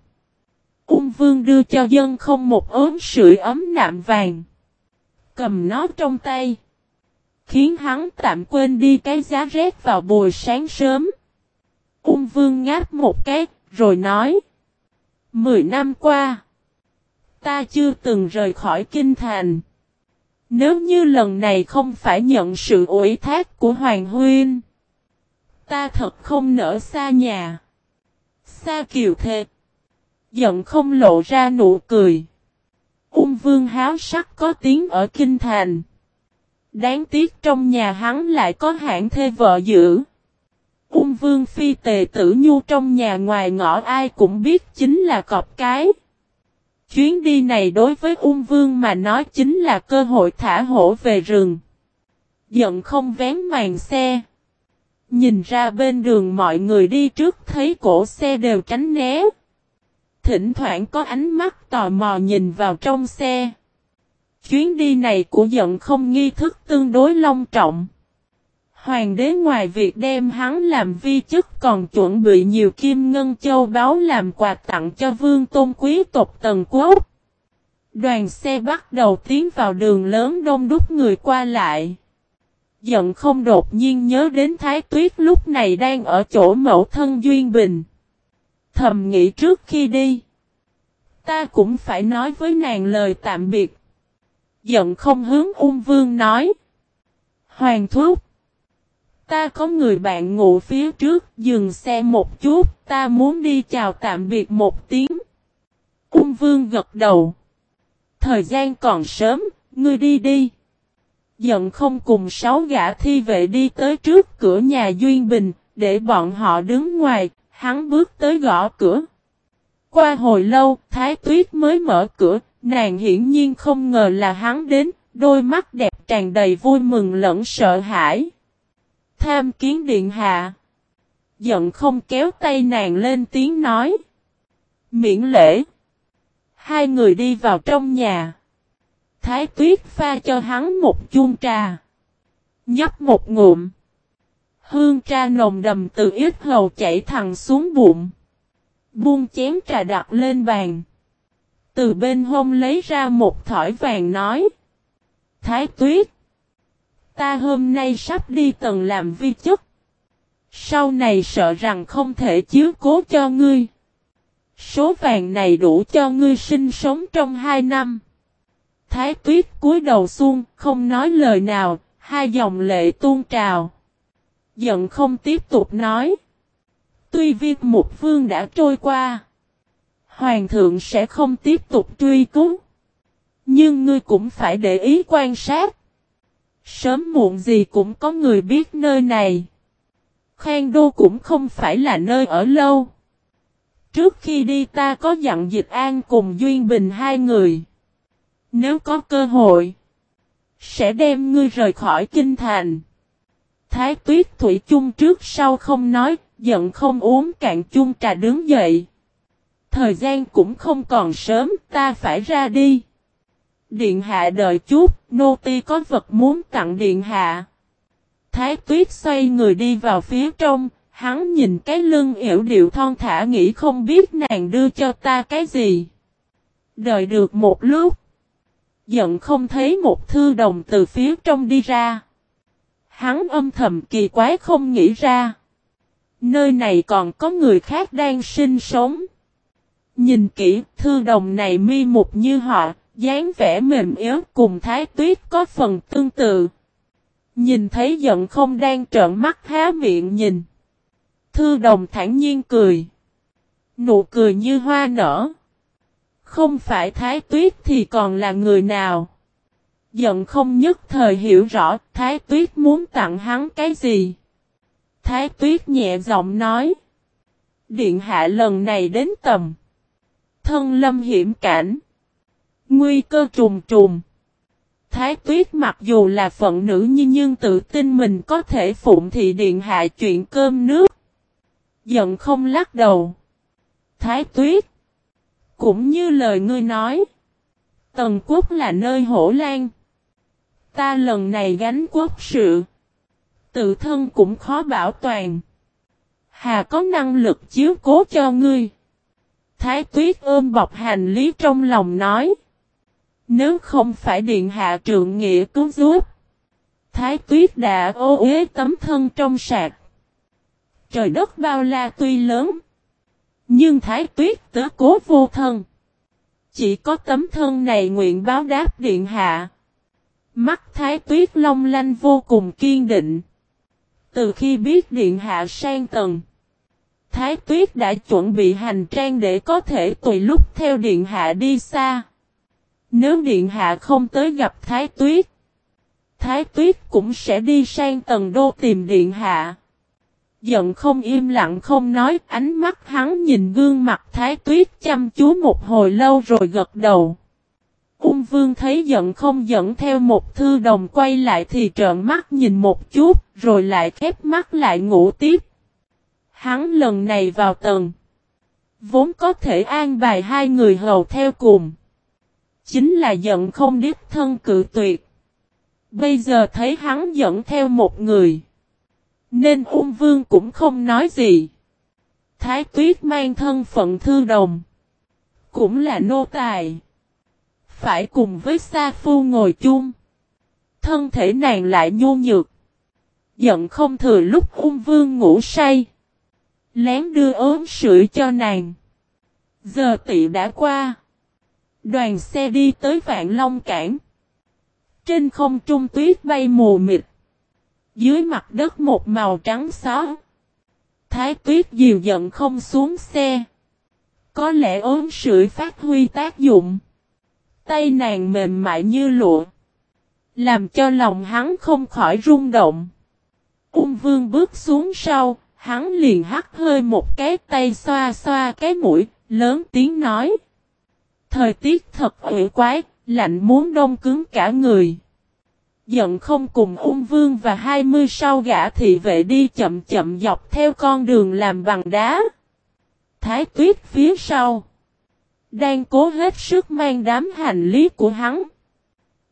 Ung vương đưa cho dân không một ốm sưởi ấm nạm vàng. Cầm nó trong tay. Khiến hắn tạm quên đi cái giá rét vào buổi sáng sớm. Ung vương ngáp một cái, rồi nói. Mười năm qua, ta chưa từng rời khỏi kinh thành. Nếu như lần này không phải nhận sự ủy thác của Hoàng Huyên, ta thật không nỡ xa nhà. Xa kiều thề. Giận không lộ ra nụ cười. Ung vương háo sắc có tiếng ở kinh thành. Đáng tiếc trong nhà hắn lại có hãng thê vợ giữ. Ung vương phi tề tử nhu trong nhà ngoài ngõ ai cũng biết chính là cọp cái. Chuyến đi này đối với ung vương mà nói chính là cơ hội thả hổ về rừng. Giận không vén màn xe. Nhìn ra bên đường mọi người đi trước thấy cổ xe đều tránh né. Thỉnh thoảng có ánh mắt tò mò nhìn vào trong xe. Chuyến đi này của giận không nghi thức tương đối long trọng. Hoàng đế ngoài việc đem hắn làm vi chức còn chuẩn bị nhiều kim ngân châu báu làm quà tặng cho vương tôn quý tộc tần quốc. Đoàn xe bắt đầu tiến vào đường lớn đông đúc người qua lại. Giận không đột nhiên nhớ đến Thái Tuyết lúc này đang ở chỗ mẫu thân Duyên Bình. Thầm nghĩ trước khi đi. Ta cũng phải nói với nàng lời tạm biệt. Giận không hướng ung vương nói. Hoàng thúc. Ta có người bạn ngủ phía trước, dừng xe một chút, ta muốn đi chào tạm biệt một tiếng. Ung vương gật đầu. Thời gian còn sớm, ngươi đi đi. Giận không cùng sáu gã thi vệ đi tới trước cửa nhà Duyên Bình, để bọn họ đứng ngoài, hắn bước tới gõ cửa. Qua hồi lâu, Thái Tuyết mới mở cửa, nàng hiển nhiên không ngờ là hắn đến, đôi mắt đẹp tràn đầy vui mừng lẫn sợ hãi. Tham kiến điện hạ. Giận không kéo tay nàng lên tiếng nói. Miễn lễ. Hai người đi vào trong nhà. Thái tuyết pha cho hắn một chuông trà. Nhấp một ngụm. Hương trà nồng đầm từ ít hầu chảy thẳng xuống bụng. Buông chén trà đặt lên bàn. Từ bên hông lấy ra một thỏi vàng nói. Thái tuyết. Ta hôm nay sắp đi tầng làm vi chức. Sau này sợ rằng không thể chiếu cố cho ngươi. Số vàng này đủ cho ngươi sinh sống trong hai năm. Thái tuyết cúi đầu xuông, không nói lời nào, hai dòng lệ tuôn trào. Giận không tiếp tục nói. Tuy viên một phương đã trôi qua. Hoàng thượng sẽ không tiếp tục truy cứu. Nhưng ngươi cũng phải để ý quan sát. Sớm muộn gì cũng có người biết nơi này. Khang Đô cũng không phải là nơi ở lâu. Trước khi đi ta có dặn Dịch An cùng Duyên Bình hai người. Nếu có cơ hội, sẽ đem ngươi rời khỏi kinh thành. Thái tuyết thủy chung trước sau không nói, giận không uống cạn chung trà đứng dậy. Thời gian cũng không còn sớm, ta phải ra đi. Điện hạ đợi chút, nô ti có vật muốn tặng điện hạ. Thái tuyết xoay người đi vào phía trong, hắn nhìn cái lưng yểu điệu thon thả nghĩ không biết nàng đưa cho ta cái gì. Đợi được một lúc, giận không thấy một thư đồng từ phía trong đi ra. Hắn âm thầm kỳ quái không nghĩ ra. Nơi này còn có người khác đang sinh sống. Nhìn kỹ, thư đồng này mi mục như họ, dáng vẻ mềm yếu cùng thái tuyết có phần tương tự. Nhìn thấy giận không đang trợn mắt há miệng nhìn. Thư đồng thản nhiên cười. Nụ cười như hoa nở. Không phải thái tuyết thì còn là người nào. Giận không nhất thời hiểu rõ thái tuyết muốn tặng hắn cái gì. Thái tuyết nhẹ giọng nói. Điện hạ lần này đến tầm. Thân lâm hiểm cảnh. Nguy cơ trùng trùng. Thái tuyết mặc dù là phận nữ nhưng, nhưng tự tin mình có thể phụng thị điện hạ chuyện cơm nước. Giận không lắc đầu. Thái tuyết. Cũng như lời ngươi nói. Tần quốc là nơi hổ lan. Ta lần này gánh quốc sự. Tự thân cũng khó bảo toàn. Hà có năng lực chiếu cố cho ngươi. Thái tuyết ôm bọc hành lý trong lòng nói. Nếu không phải điện hạ trượng nghĩa cứu giúp. Thái tuyết đã ô uế tấm thân trong sạc. Trời đất bao la tuy lớn. Nhưng thái tuyết tớ cố vô thân. Chỉ có tấm thân này nguyện báo đáp điện hạ. Mắt thái tuyết long lanh vô cùng kiên định. Từ khi biết điện hạ sang tầng. Thái tuyết đã chuẩn bị hành trang để có thể tùy lúc theo điện hạ đi xa. Nếu điện hạ không tới gặp Thái tuyết. Thái tuyết cũng sẽ đi sang tầng đô tìm điện hạ. Giận không im lặng không nói, ánh mắt hắn nhìn gương mặt thái tuyết chăm chú một hồi lâu rồi gật đầu. Ung vương thấy giận không dẫn theo một thư đồng quay lại thì trợn mắt nhìn một chút, rồi lại khép mắt lại ngủ tiếp. Hắn lần này vào tầng. Vốn có thể an bài hai người hầu theo cùng. Chính là giận không đích thân cự tuyệt. Bây giờ thấy hắn dẫn theo một người. Nên ung vương cũng không nói gì. Thái tuyết mang thân phận thư đồng. Cũng là nô tài. Phải cùng với Sa Phu ngồi chung. Thân thể nàng lại nhu nhược. Giận không thừa lúc ung vương ngủ say. Lén đưa ốm sữa cho nàng. Giờ tị đã qua. Đoàn xe đi tới Vạn Long Cảng. Trên không trung tuyết bay mù mịt. Dưới mặt đất một màu trắng xóa. Thái tuyết dìu giận không xuống xe. Có lẽ ốm sưởi phát huy tác dụng. Tay nàng mềm mại như lụa. Làm cho lòng hắn không khỏi rung động. Ung vương bước xuống sau, hắn liền hắt hơi một cái tay xoa xoa cái mũi, lớn tiếng nói. Thời tiết thật ủy quái, lạnh muốn đông cứng cả người. Giận không cùng ung vương và hai mươi sau gã thị vệ đi chậm chậm dọc theo con đường làm bằng đá. Thái tuyết phía sau. Đang cố hết sức mang đám hành lý của hắn.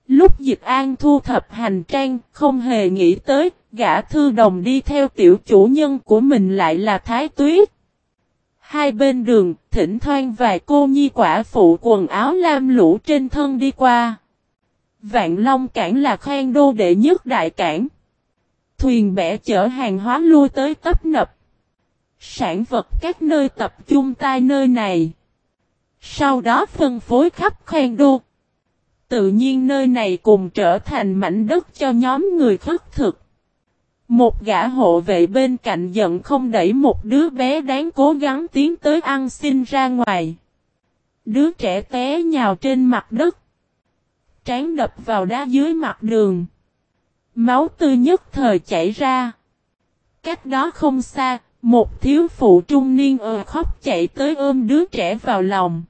Lúc dịch an thu thập hành trang, không hề nghĩ tới, gã thư đồng đi theo tiểu chủ nhân của mình lại là Thái Tuyết. Hai bên đường, thỉnh thoảng vài cô nhi quả phụ quần áo lam lũ trên thân đi qua. Vạn Long cảng là khoan đô đệ nhất đại cảng. Thuyền bẻ chở hàng hóa lui tới tấp nập. Sản vật các nơi tập trung tại nơi này. Sau đó phân phối khắp khoan đô. Tự nhiên nơi này cùng trở thành mảnh đất cho nhóm người khất thực. Một gã hộ vệ bên cạnh giận không đẩy một đứa bé đáng cố gắng tiến tới ăn xin ra ngoài. Đứa trẻ té nhào trên mặt đất. Trán đập vào đá dưới mặt đường. Máu tươi nhất thời chảy ra. Cách đó không xa, một thiếu phụ trung niên ờ khóc chạy tới ôm đứa trẻ vào lòng.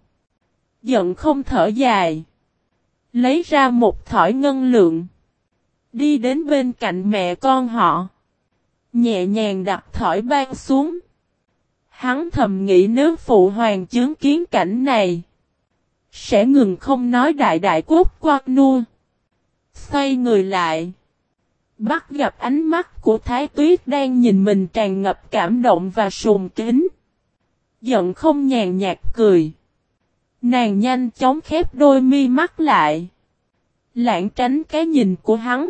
Giận không thở dài. Lấy ra một thỏi ngân lượng. Đi đến bên cạnh mẹ con họ. Nhẹ nhàng đặt thỏi ban xuống. Hắn thầm nghĩ nếu phụ hoàng chứng kiến cảnh này. Sẽ ngừng không nói đại đại quốc quan nua. Xoay người lại. Bắt gặp ánh mắt của Thái Tuyết đang nhìn mình tràn ngập cảm động và sùng kính. Giận không nhàn nhạt cười. Nàng nhanh chóng khép đôi mi mắt lại. Lãng tránh cái nhìn của hắn.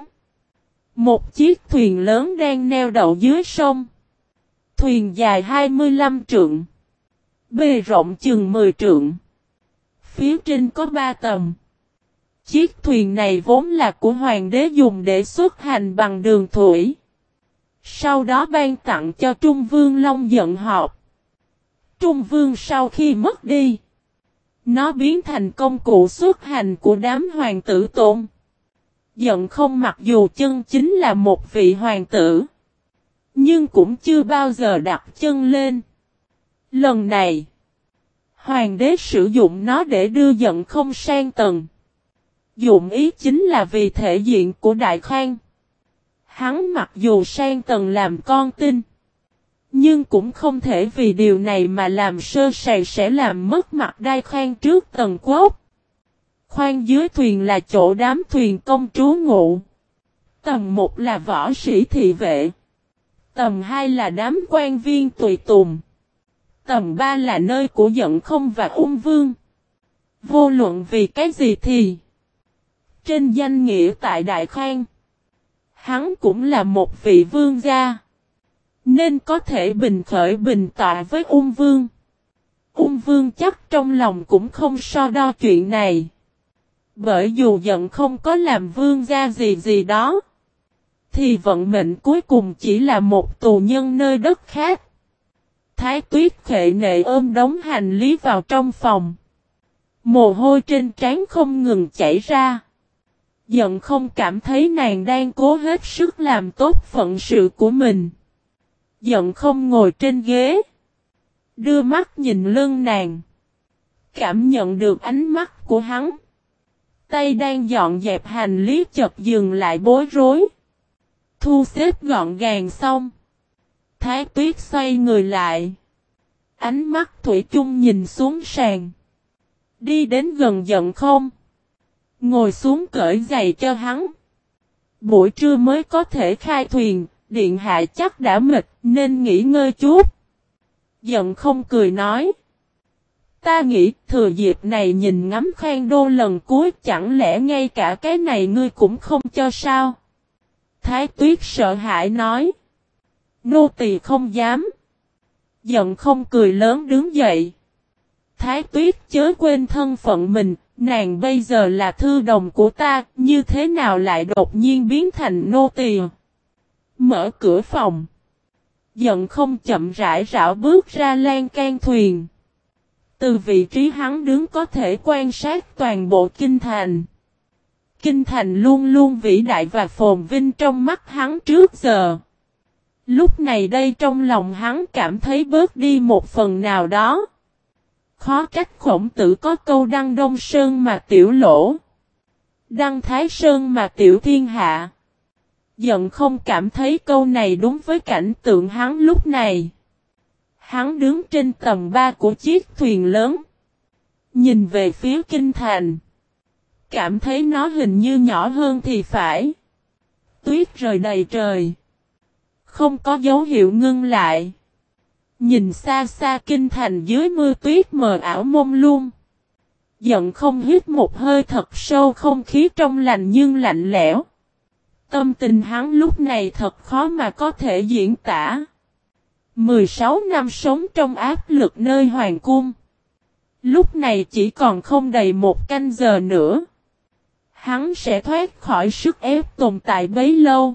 Một chiếc thuyền lớn đang neo đậu dưới sông. Thuyền dài 25 trượng. Bề rộng chừng 10 trượng. Phía trên có 3 tầng. Chiếc thuyền này vốn là của hoàng đế dùng để xuất hành bằng đường thủy. Sau đó ban tặng cho Trung Vương Long giận họp. Trung Vương sau khi mất đi. Nó biến thành công cụ xuất hành của đám hoàng tử tôn. Giận không mặc dù chân chính là một vị hoàng tử. Nhưng cũng chưa bao giờ đặt chân lên. Lần này. Hoàng đế sử dụng nó để đưa giận không sang tầng. Dụng ý chính là vì thể diện của Đại Khang. Hắn mặc dù sang tầng làm con tin. Nhưng cũng không thể vì điều này mà làm sơ sài sẽ làm mất mặt Đại Khang trước tầng quốc. Khoan dưới thuyền là chỗ đám thuyền công trú ngụ. Tầng 1 là võ sĩ thị vệ. Tầng 2 là đám quan viên tùy tùng. Tầng 3 là nơi của giận không và ung vương. Vô luận vì cái gì thì. Trên danh nghĩa tại Đại Khang. Hắn cũng là một vị vương gia. Nên có thể bình khởi bình tọa với ung vương. Ung vương chắc trong lòng cũng không so đo chuyện này. Bởi dù giận không có làm vương gia gì gì đó. Thì vận mệnh cuối cùng chỉ là một tù nhân nơi đất khác. Thái tuyết khệ nệ ôm đống hành lý vào trong phòng. Mồ hôi trên trán không ngừng chảy ra. Giận không cảm thấy nàng đang cố hết sức làm tốt phận sự của mình. Giận không ngồi trên ghế. Đưa mắt nhìn lưng nàng. Cảm nhận được ánh mắt của hắn. Tay đang dọn dẹp hành lý chật dừng lại bối rối. Thu xếp gọn gàng xong. Thái tuyết xoay người lại. Ánh mắt Thủy chung nhìn xuống sàn. Đi đến gần giận không? Ngồi xuống cởi giày cho hắn. Buổi trưa mới có thể khai thuyền, điện hạ chắc đã mệt nên nghỉ ngơi chút. Giận không cười nói. Ta nghĩ thừa dịp này nhìn ngắm khoan đô lần cuối chẳng lẽ ngay cả cái này ngươi cũng không cho sao? Thái tuyết sợ hãi nói. Nô tỳ không dám. Giận không cười lớn đứng dậy. Thái tuyết chớ quên thân phận mình, nàng bây giờ là thư đồng của ta, như thế nào lại đột nhiên biến thành nô tỳ? Mở cửa phòng. Giận không chậm rãi rảo bước ra lan can thuyền. Từ vị trí hắn đứng có thể quan sát toàn bộ kinh thành. Kinh thành luôn luôn vĩ đại và phồn vinh trong mắt hắn trước giờ. Lúc này đây trong lòng hắn cảm thấy bớt đi một phần nào đó. khó trách khổng tử có câu đăng đông sơn mà tiểu lỗ. Đăng thái sơn mà tiểu thiên hạ. Giận không cảm thấy câu này đúng với cảnh tượng hắn lúc này. Hắn đứng trên tầng 3 của chiếc thuyền lớn. Nhìn về phía kinh thành. Cảm thấy nó hình như nhỏ hơn thì phải. Tuyết rời đầy trời. Không có dấu hiệu ngưng lại. Nhìn xa xa kinh thành dưới mưa tuyết mờ ảo mông luôn. Giận không hít một hơi thật sâu không khí trong lành nhưng lạnh lẽo. Tâm tình hắn lúc này thật khó mà có thể diễn tả. 16 năm sống trong áp lực nơi hoàng cung. Lúc này chỉ còn không đầy một canh giờ nữa. Hắn sẽ thoát khỏi sức ép tồn tại bấy lâu.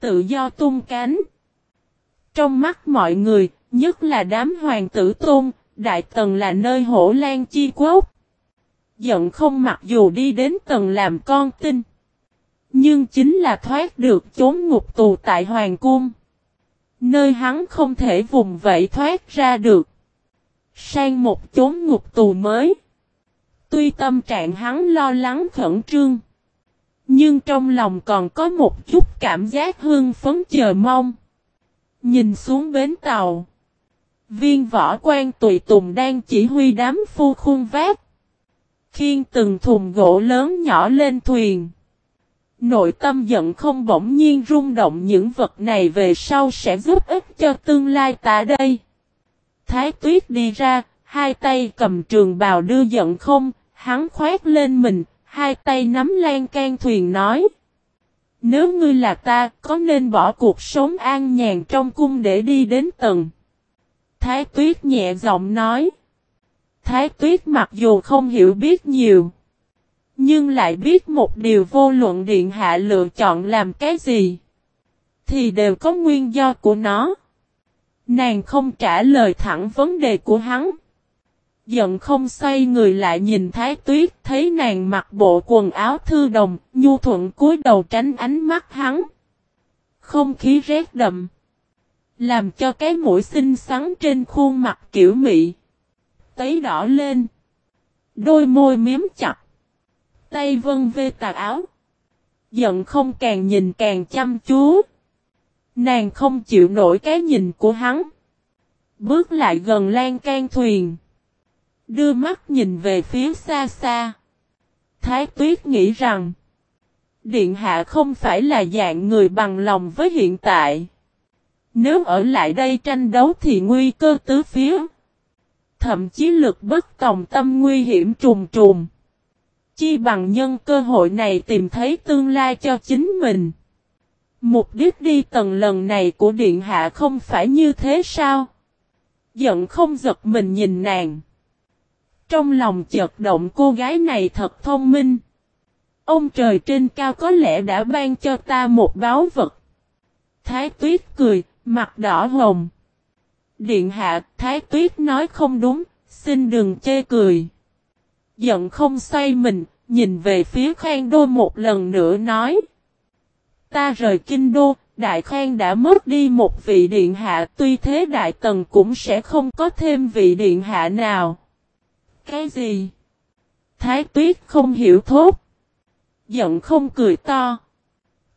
Tự do tung cánh. Trong mắt mọi người, nhất là đám hoàng tử tôn, đại tần là nơi hổ lan chi quốc. Giận không mặc dù đi đến tầng làm con tin. Nhưng chính là thoát được chốn ngục tù tại hoàng cung. Nơi hắn không thể vùng vẫy thoát ra được. Sang một chốn ngục tù mới. Tuy tâm trạng hắn lo lắng khẩn trương. Nhưng trong lòng còn có một chút cảm giác hương phấn chờ mong. Nhìn xuống bến tàu. Viên võ quan tùy tùng đang chỉ huy đám phu khung vác. Khiên từng thùng gỗ lớn nhỏ lên thuyền. Nội tâm giận không bỗng nhiên rung động những vật này về sau sẽ giúp ích cho tương lai ta đây. Thái tuyết đi ra, hai tay cầm trường bào đưa giận không, hắn khoét lên mình, hai tay nắm lan can thuyền nói. Nếu ngươi là ta, có nên bỏ cuộc sống an nhàn trong cung để đi đến tầng. Thái tuyết nhẹ giọng nói. Thái tuyết mặc dù không hiểu biết nhiều. Nhưng lại biết một điều vô luận điện hạ lựa chọn làm cái gì. Thì đều có nguyên do của nó. Nàng không trả lời thẳng vấn đề của hắn. Giận không xoay người lại nhìn Thái Tuyết thấy nàng mặc bộ quần áo thư đồng, nhu thuận cúi đầu tránh ánh mắt hắn. Không khí rét đậm. Làm cho cái mũi xinh xắn trên khuôn mặt kiểu mị. Tấy đỏ lên. Đôi môi miếm chặt. Tay vân vê tà áo. Giận không càng nhìn càng chăm chú. Nàng không chịu nổi cái nhìn của hắn. Bước lại gần lan can thuyền. Đưa mắt nhìn về phía xa xa. Thái tuyết nghĩ rằng. Điện hạ không phải là dạng người bằng lòng với hiện tại. Nếu ở lại đây tranh đấu thì nguy cơ tứ phía. Thậm chí lực bất tòng tâm nguy hiểm trùng trùng. Chi bằng nhân cơ hội này tìm thấy tương lai cho chính mình. Mục đích đi tầng lần này của Điện Hạ không phải như thế sao? Giận không giật mình nhìn nàng. Trong lòng chợt động cô gái này thật thông minh. Ông trời trên cao có lẽ đã ban cho ta một báo vật. Thái tuyết cười, mặt đỏ hồng. Điện hạ, Thái tuyết nói không đúng, xin đừng chê cười. Giận không xoay mình, nhìn về phía Khang đô một lần nữa nói. Ta rời kinh đô, đại Khang đã mất đi một vị điện hạ tuy thế đại tần cũng sẽ không có thêm vị điện hạ nào. Cái gì? Thái tuyết không hiểu thốt. Giận không cười to.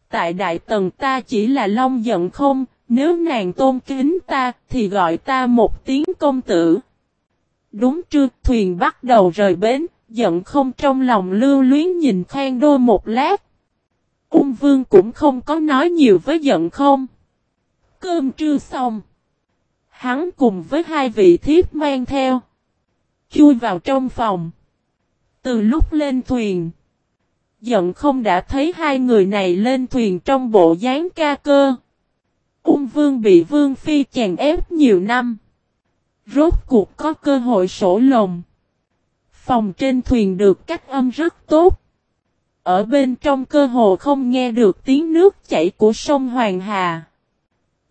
Tại đại tần ta chỉ là long giận không, nếu nàng tôn kính ta thì gọi ta một tiếng công tử. Đúng chưa thuyền bắt đầu rời bến, giận không trong lòng lưu luyến nhìn Khang đôi một lát. Ung vương cũng không có nói nhiều với giận không. Cơm trưa xong. Hắn cùng với hai vị thiếp mang theo. Chui vào trong phòng. Từ lúc lên thuyền. Giận không đã thấy hai người này lên thuyền trong bộ dáng ca cơ. Ung vương bị vương phi chèn ép nhiều năm. Rốt cuộc có cơ hội sổ lồng. Phòng trên thuyền được cách âm rất tốt. Ở bên trong cơ hồ không nghe được tiếng nước chảy của sông Hoàng Hà.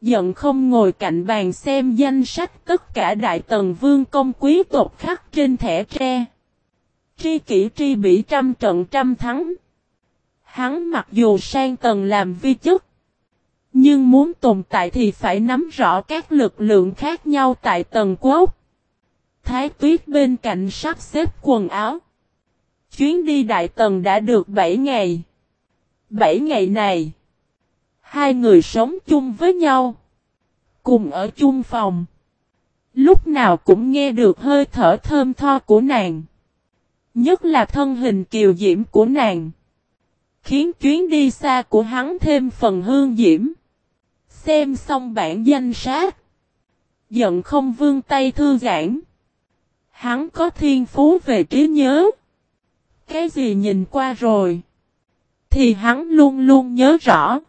Giận không ngồi cạnh bàn xem danh sách tất cả đại tần vương công quý tộc khắc trên thẻ tre. Tri kỷ tri bị trăm trận trăm thắng. Hắn mặc dù sang tần làm vi chức. Nhưng muốn tồn tại thì phải nắm rõ các lực lượng khác nhau tại tần quốc. Thái tuyết bên cạnh sắp xếp quần áo. Chuyến đi Đại Tần đã được 7 ngày. 7 ngày này, hai người sống chung với nhau. Cùng ở chung phòng. Lúc nào cũng nghe được hơi thở thơm tho của nàng. Nhất là thân hình kiều diễm của nàng. Khiến chuyến đi xa của hắn thêm phần hương diễm. Xem xong bản danh sát. Giận không vương tay thư giãn. Hắn có thiên phú về trí nhớ. Cái gì nhìn qua rồi. Thì hắn luôn luôn nhớ rõ.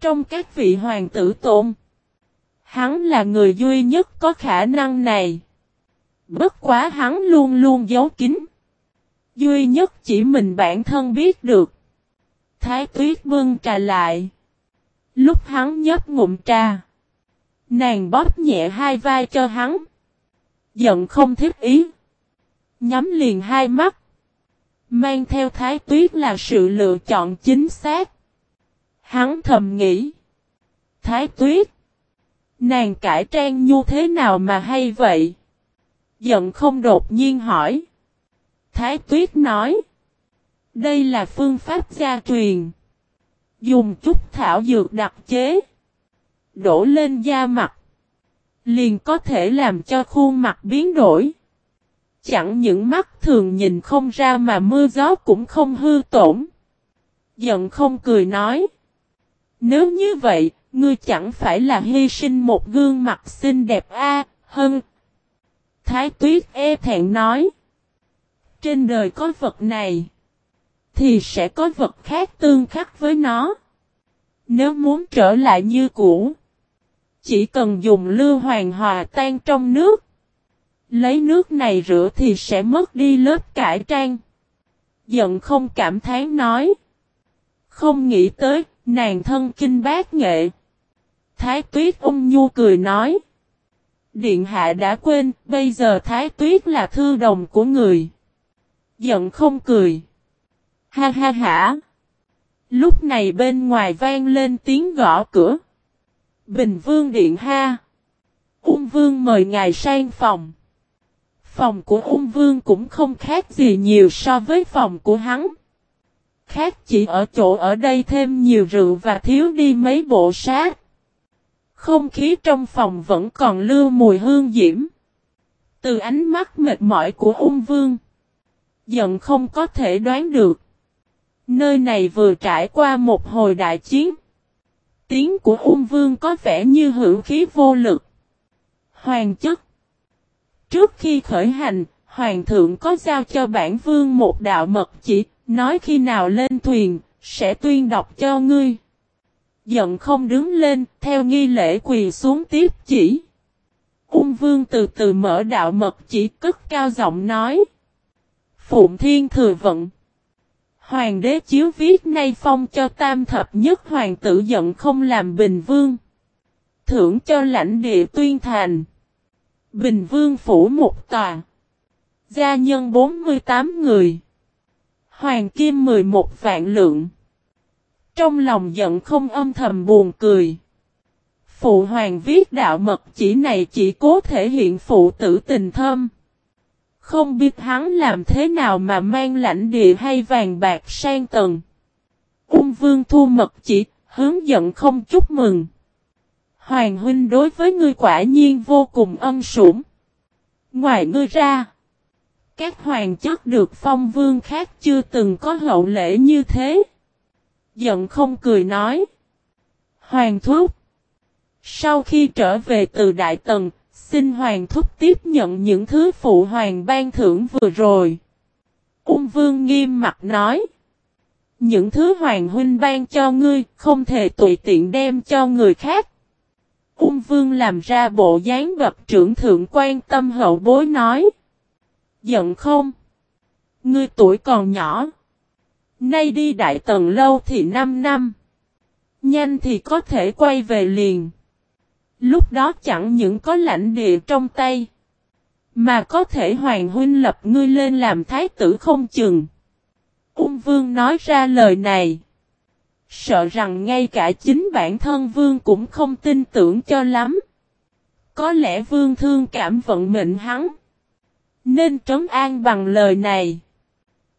Trong các vị hoàng tử tôn. Hắn là người duy nhất có khả năng này. Bất quá hắn luôn luôn giấu kín. Duy nhất chỉ mình bản thân biết được. Thái tuyết vương trà lại. Lúc hắn nhấp ngụm trà. Nàng bóp nhẹ hai vai cho hắn. Giận không thiết ý. Nhắm liền hai mắt. Mang theo thái tuyết là sự lựa chọn chính xác. Hắn thầm nghĩ. Thái tuyết. Nàng cải trang nhu thế nào mà hay vậy? Giận không đột nhiên hỏi. Thái tuyết nói. Đây là phương pháp gia truyền. Dùng chút thảo dược đặc chế. Đổ lên da mặt. Liền có thể làm cho khuôn mặt biến đổi. Chẳng những mắt thường nhìn không ra mà mưa gió cũng không hư tổn. Giận không cười nói. Nếu như vậy, ngươi chẳng phải là hy sinh một gương mặt xinh đẹp a hơn. Thái tuyết e thẹn nói. Trên đời có vật này, thì sẽ có vật khác tương khắc với nó. Nếu muốn trở lại như cũ, chỉ cần dùng lưu hoàng hòa tan trong nước. Lấy nước này rửa thì sẽ mất đi lớp cải trang. Giận không cảm thán nói. Không nghĩ tới, nàng thân kinh bác nghệ. Thái tuyết ung nhu cười nói. Điện hạ đã quên, bây giờ thái tuyết là thư đồng của người. Giận không cười. Ha ha hả Lúc này bên ngoài vang lên tiếng gõ cửa. Bình vương điện ha. Ung vương mời ngài sang phòng. Phòng của ung vương cũng không khác gì nhiều so với phòng của hắn. Khác chỉ ở chỗ ở đây thêm nhiều rượu và thiếu đi mấy bộ sát. Không khí trong phòng vẫn còn lưu mùi hương diễm. Từ ánh mắt mệt mỏi của ung vương. Giận không có thể đoán được. Nơi này vừa trải qua một hồi đại chiến. Tiếng của ung vương có vẻ như hữu khí vô lực. Hoàng chức Trước khi khởi hành, Hoàng thượng có giao cho bản vương một đạo mật chỉ, nói khi nào lên thuyền, sẽ tuyên đọc cho ngươi. Giận không đứng lên, theo nghi lễ quỳ xuống tiếp chỉ. Ung vương từ từ mở đạo mật chỉ cất cao giọng nói. Phụng thiên thừa vận. Hoàng đế chiếu viết nay phong cho tam thập nhất hoàng tử giận không làm bình vương. Thưởng cho lãnh địa tuyên thành. Bình vương phủ một tòa. Gia nhân 48 người. Hoàng kim 11 vạn lượng. Trong lòng giận không âm thầm buồn cười. Phụ hoàng viết đạo mật chỉ này chỉ cố thể hiện phụ tử tình thâm. Không biết hắn làm thế nào mà mang lãnh địa hay vàng bạc sang tầng. Ung vương thu mật chỉ, hướng dẫn không chúc mừng. Hoàng huynh đối với ngươi quả nhiên vô cùng ân sủng. Ngoài ngươi ra, các hoàng chất được phong vương khác chưa từng có hậu lễ như thế. Giận không cười nói. Hoàng thúc. Sau khi trở về từ Đại Tần, xin Hoàng thúc tiếp nhận những thứ phụ Hoàng ban thưởng vừa rồi. Ung vương nghiêm mặt nói. Những thứ Hoàng huynh ban cho ngươi không thể tùy tiện đem cho người khác. Ung vương làm ra bộ dáng gặp trưởng thượng quan tâm hậu bối nói. Giận không? Ngươi tuổi còn nhỏ. Nay đi đại tần lâu thì 5 năm. Nhanh thì có thể quay về liền. Lúc đó chẳng những có lãnh địa trong tay. Mà có thể hoàng huynh lập ngươi lên làm thái tử không chừng. Ung vương nói ra lời này. Sợ rằng ngay cả chính bản thân vương cũng không tin tưởng cho lắm. Có lẽ vương thương cảm vận mệnh hắn. Nên trấn an bằng lời này.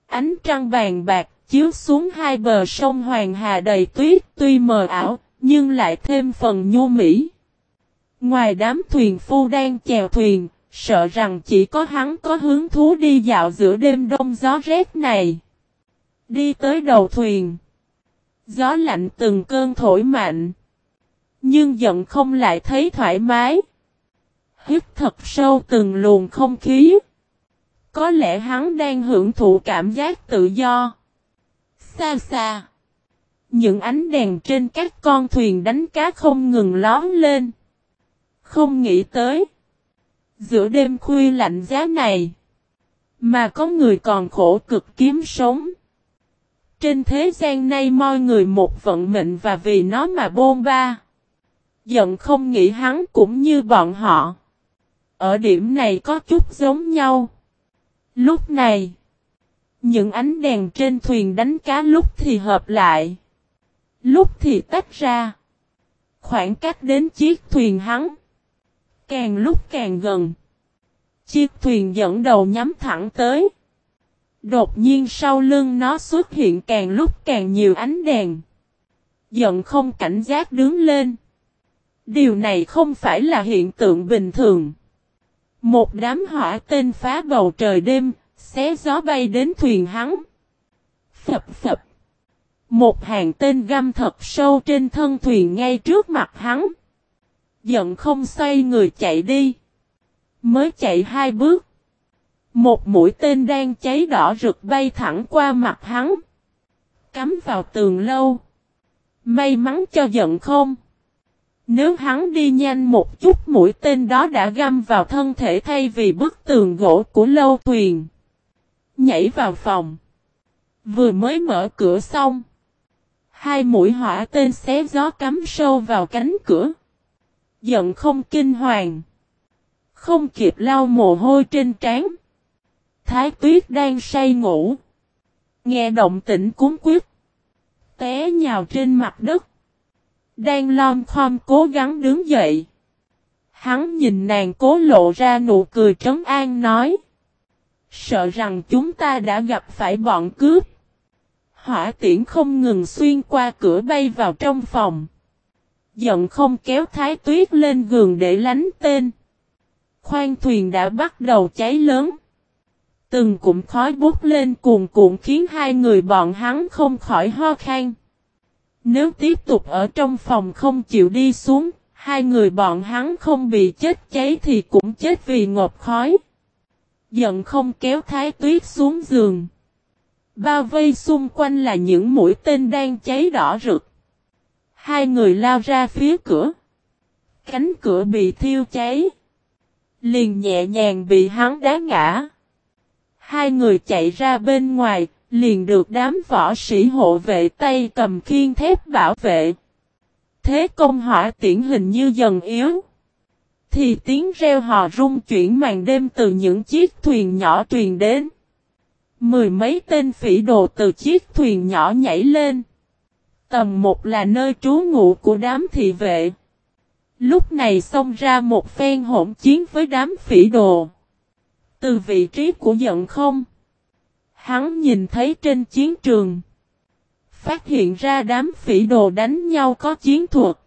Ánh trăng vàng bạc chiếu xuống hai bờ sông Hoàng Hà đầy tuyết tuy mờ ảo, nhưng lại thêm phần nhu mỹ. Ngoài đám thuyền phu đang chèo thuyền, sợ rằng chỉ có hắn có hứng thú đi dạo giữa đêm đông gió rét này. Đi tới đầu thuyền. Gió lạnh từng cơn thổi mạnh. Nhưng giận không lại thấy thoải mái. Hít thật sâu từng luồng không khí. Có lẽ hắn đang hưởng thụ cảm giác tự do. Xa xa. Những ánh đèn trên các con thuyền đánh cá không ngừng lón lên. Không nghĩ tới. Giữa đêm khuya lạnh giá này. Mà có người còn khổ cực kiếm sống. Trên thế gian nay mọi người một vận mệnh và vì nó mà bôn ba. Giận không nghĩ hắn cũng như bọn họ. Ở điểm này có chút giống nhau. Lúc này, những ánh đèn trên thuyền đánh cá lúc thì hợp lại, lúc thì tách ra. Khoảng cách đến chiếc thuyền hắn, càng lúc càng gần. Chiếc thuyền dẫn đầu nhắm thẳng tới. Đột nhiên sau lưng nó xuất hiện càng lúc càng nhiều ánh đèn. Giận không cảnh giác đứng lên. Điều này không phải là hiện tượng bình thường. Một đám hỏa tên phá bầu trời đêm, xé gió bay đến thuyền hắn. Phập phập. Một hàng tên găm thật sâu trên thân thuyền ngay trước mặt hắn. Giận không xoay người chạy đi. Mới chạy hai bước. Một mũi tên đang cháy đỏ rực bay thẳng qua mặt hắn. Cắm vào tường lâu. May mắn cho giận không. Nếu hắn đi nhanh một chút, mũi tên đó đã găm vào thân thể thay vì bức tường gỗ của lâu thuyền. Nhảy vào phòng. Vừa mới mở cửa xong. Hai mũi hỏa tên xé gió cắm sâu vào cánh cửa. Giận không kinh hoàng. Không kịp lau mồ hôi trên trán. Thái tuyết đang say ngủ. Nghe động tĩnh cuốn quyết. Té nhào trên mặt đất. Đang lom khom cố gắng đứng dậy. Hắn nhìn nàng cố lộ ra nụ cười trấn an nói. Sợ rằng chúng ta đã gặp phải bọn cướp. Hỏa tiễn không ngừng xuyên qua cửa bay vào trong phòng. Giận không kéo thái tuyết lên giường để lánh tên. Khoan thuyền đã bắt đầu cháy lớn. Từng cụm khói bút lên cuồn cuộn khiến hai người bọn hắn không khỏi ho khan. Nếu tiếp tục ở trong phòng không chịu đi xuống, hai người bọn hắn không bị chết cháy thì cũng chết vì ngột khói. Giận không kéo thái tuyết xuống giường. Bao vây xung quanh là những mũi tên đang cháy đỏ rực. Hai người lao ra phía cửa. Cánh cửa bị thiêu cháy. Liền nhẹ nhàng bị hắn đá ngã. Hai người chạy ra bên ngoài, liền được đám võ sĩ hộ vệ tay cầm khiên thép bảo vệ. Thế công hỏa tiễn hình như dần yếu. Thì tiếng reo hò rung chuyển màn đêm từ những chiếc thuyền nhỏ truyền đến. Mười mấy tên phỉ đồ từ chiếc thuyền nhỏ nhảy lên tầng một là nơi trú ngụ của đám thị vệ. Lúc này xông ra một phen hỗn chiến với đám phỉ đồ. Từ vị trí của giận không. Hắn nhìn thấy trên chiến trường. Phát hiện ra đám phỉ đồ đánh nhau có chiến thuật.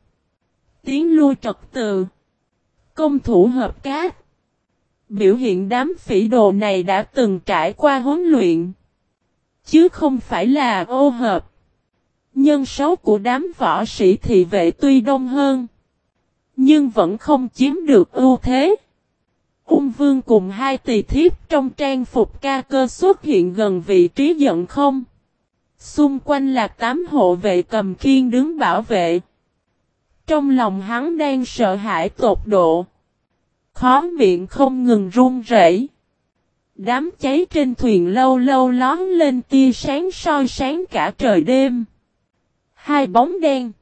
Tiến lui trật tự. Công thủ hợp cát. Biểu hiện đám phỉ đồ này đã từng trải qua huấn luyện. Chứ không phải là ô hợp. Nhân số của đám võ sĩ thị vệ tuy đông hơn. Nhưng vẫn không chiếm được ưu thế. Ung vương cùng hai tỳ thiếp trong trang phục ca cơ xuất hiện gần vị trí giận không. Xung quanh là tám hộ vệ cầm khiên đứng bảo vệ. Trong lòng hắn đang sợ hãi tột độ. Khó miệng không ngừng run rẩy. Đám cháy trên thuyền lâu lâu lón lên tia sáng soi sáng cả trời đêm. Hai bóng đen.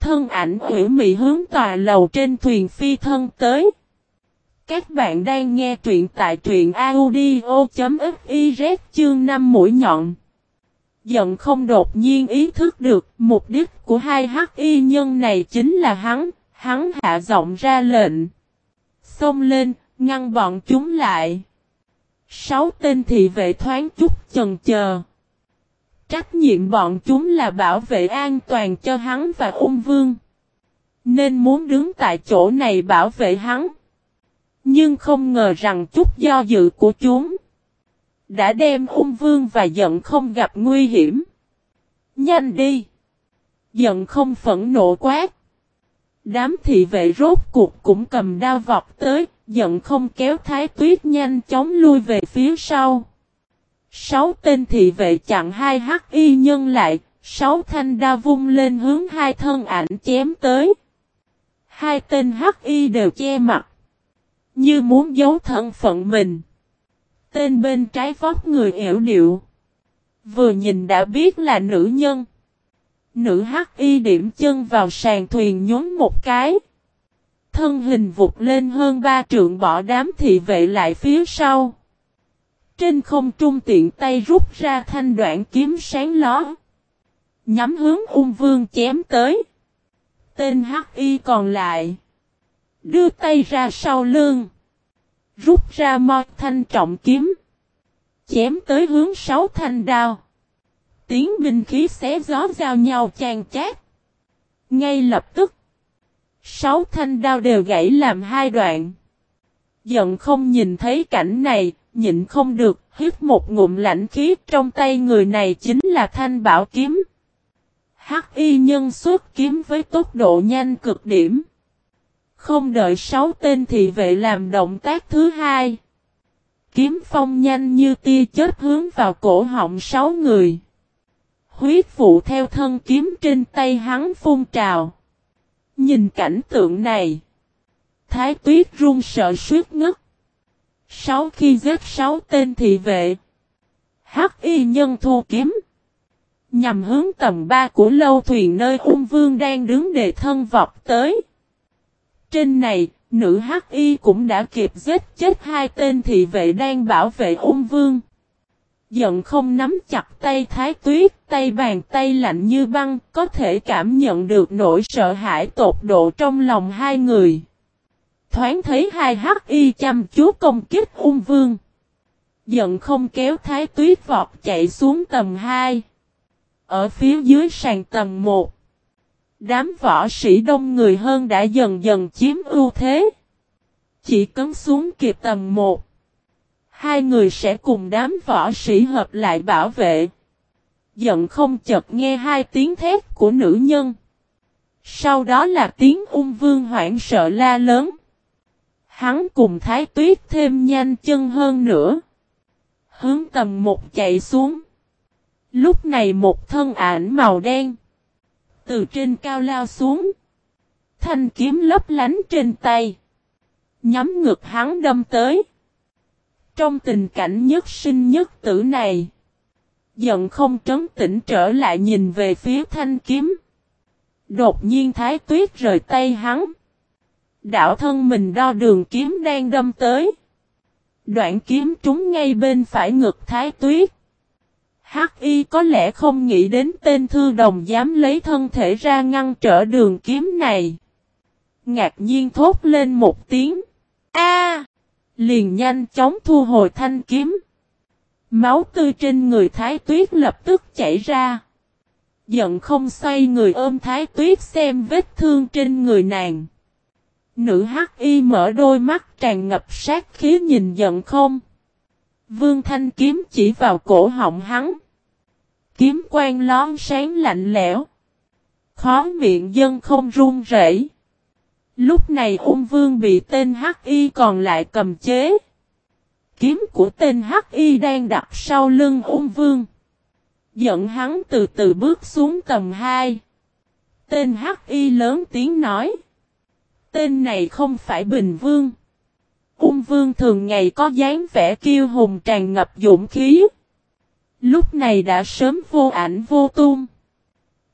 Thân ảnh ủy mị hướng tòa lầu trên thuyền phi thân tới. Các bạn đang nghe truyện tại truyện audio.fiz chương 5 mũi nhọn. Giận không đột nhiên ý thức được mục đích của hai hắc y nhân này chính là hắn, hắn hạ giọng ra lệnh. Xông lên, ngăn bọn chúng lại. Sáu tên thị vệ thoáng chút chần chờ. Trách nhiệm bọn chúng là bảo vệ an toàn cho hắn và ung vương. Nên muốn đứng tại chỗ này bảo vệ hắn. Nhưng không ngờ rằng chút do dự của chúng. Đã đem ung vương và giận không gặp nguy hiểm. Nhanh đi! Giận không phẫn nộ quát. Đám thị vệ rốt cuộc cũng cầm đao vọt tới, giận không kéo thái tuyết nhanh chóng lui về phía sau. Sáu tên thị vệ chặn hai hắc y nhân lại, sáu thanh đao vung lên hướng hai thân ảnh chém tới. Hai tên hắc y đều che mặt, như muốn giấu thân phận mình. Tên bên trái vóc người ẻo điệu. Vừa nhìn đã biết là nữ nhân. Nữ hắc y điểm chân vào sàn thuyền nhún một cái. Thân hình vụt lên hơn ba trượng bỏ đám thị vệ lại phía sau. Trên không trung tiện tay rút ra thanh đoạn kiếm sáng ló. Nhắm hướng ung vương chém tới. Tên hắc y còn lại. Đưa tay ra sau lưng. Rút ra mọt thanh trọng kiếm. Chém tới hướng sáu thanh đao. Tiếng binh khí xé gió giao nhau chàng chát. Ngay lập tức. Sáu thanh đao đều gãy làm hai đoạn. Giận không nhìn thấy cảnh này, nhịn không được, hít một ngụm lạnh khí trong tay người này chính là thanh bảo kiếm. Hắc y nhân xuất kiếm với tốc độ nhanh cực điểm. Không đợi sáu tên thị vệ làm động tác thứ hai. Kiếm phong nhanh như tia chết hướng vào cổ họng sáu người. Huyết phụ theo thân kiếm trên tay hắn phun trào. Nhìn cảnh tượng này. Thái tuyết run sợ suýt ngất. Sáu khi giết sáu tên thị vệ. Hắc y nhân thu kiếm. Nhằm hướng tầng ba của lâu thuyền nơi ung vương đang đứng để thân vọc tới. Trên này, nữ hắc y cũng đã kịp giết chết hai tên thị vệ đang bảo vệ ung vương. Giận không nắm chặt tay thái tuyết, tay bàn tay lạnh như băng, có thể cảm nhận được nỗi sợ hãi tột độ trong lòng hai người. Thoáng thấy hai hắc y chăm chú công kích ung vương. Giận không kéo thái tuyết vọt chạy xuống tầng 2. Ở phía dưới sàn tầng 1. Đám võ sĩ đông người hơn đã dần dần chiếm ưu thế. Chỉ cấn xuống kịp tầng 1. Hai người sẽ cùng đám võ sĩ hợp lại bảo vệ. Giận không chợt nghe hai tiếng thét của nữ nhân. Sau đó là tiếng ung vương hoảng sợ la lớn. Hắn cùng thái tuyết thêm nhanh chân hơn nữa. Hướng tầm một chạy xuống. Lúc này một thân ảnh màu đen. Từ trên cao lao xuống. Thanh kiếm lấp lánh trên tay. Nhắm ngực hắn đâm tới. Trong tình cảnh nhất sinh nhất tử này. Giận không trấn tĩnh trở lại nhìn về phía thanh kiếm. Đột nhiên thái tuyết rời tay hắn đạo thân mình đo đường kiếm đang đâm tới. Đoạn kiếm trúng ngay bên phải ngực thái tuyết. Hắc y có lẽ không nghĩ đến tên thư đồng dám lấy thân thể ra ngăn trở đường kiếm này. Ngạc nhiên thốt lên một tiếng. A! liền nhanh chóng thu hồi thanh kiếm. Máu tươi trên người thái tuyết lập tức chảy ra. Giận không xoay người ôm thái tuyết xem vết thương trên người nàng. Nữ hắc y mở đôi mắt tràn ngập sát khí nhìn giận không. Vương thanh kiếm chỉ vào cổ họng hắn. Kiếm quang lón sáng lạnh lẽo. Khó miệng dân không run rẩy. Lúc này ung vương bị tên hắc y còn lại cầm chế. Kiếm của tên hắc y đang đặt sau lưng ung vương. Giận hắn từ từ bước xuống tầm 2. Tên hắc y lớn tiếng nói. Tên này không phải Bình Vương. Ung Vương thường ngày có dáng vẻ kiêu hùng tràn ngập dũng khí. Lúc này đã sớm vô ảnh vô tung.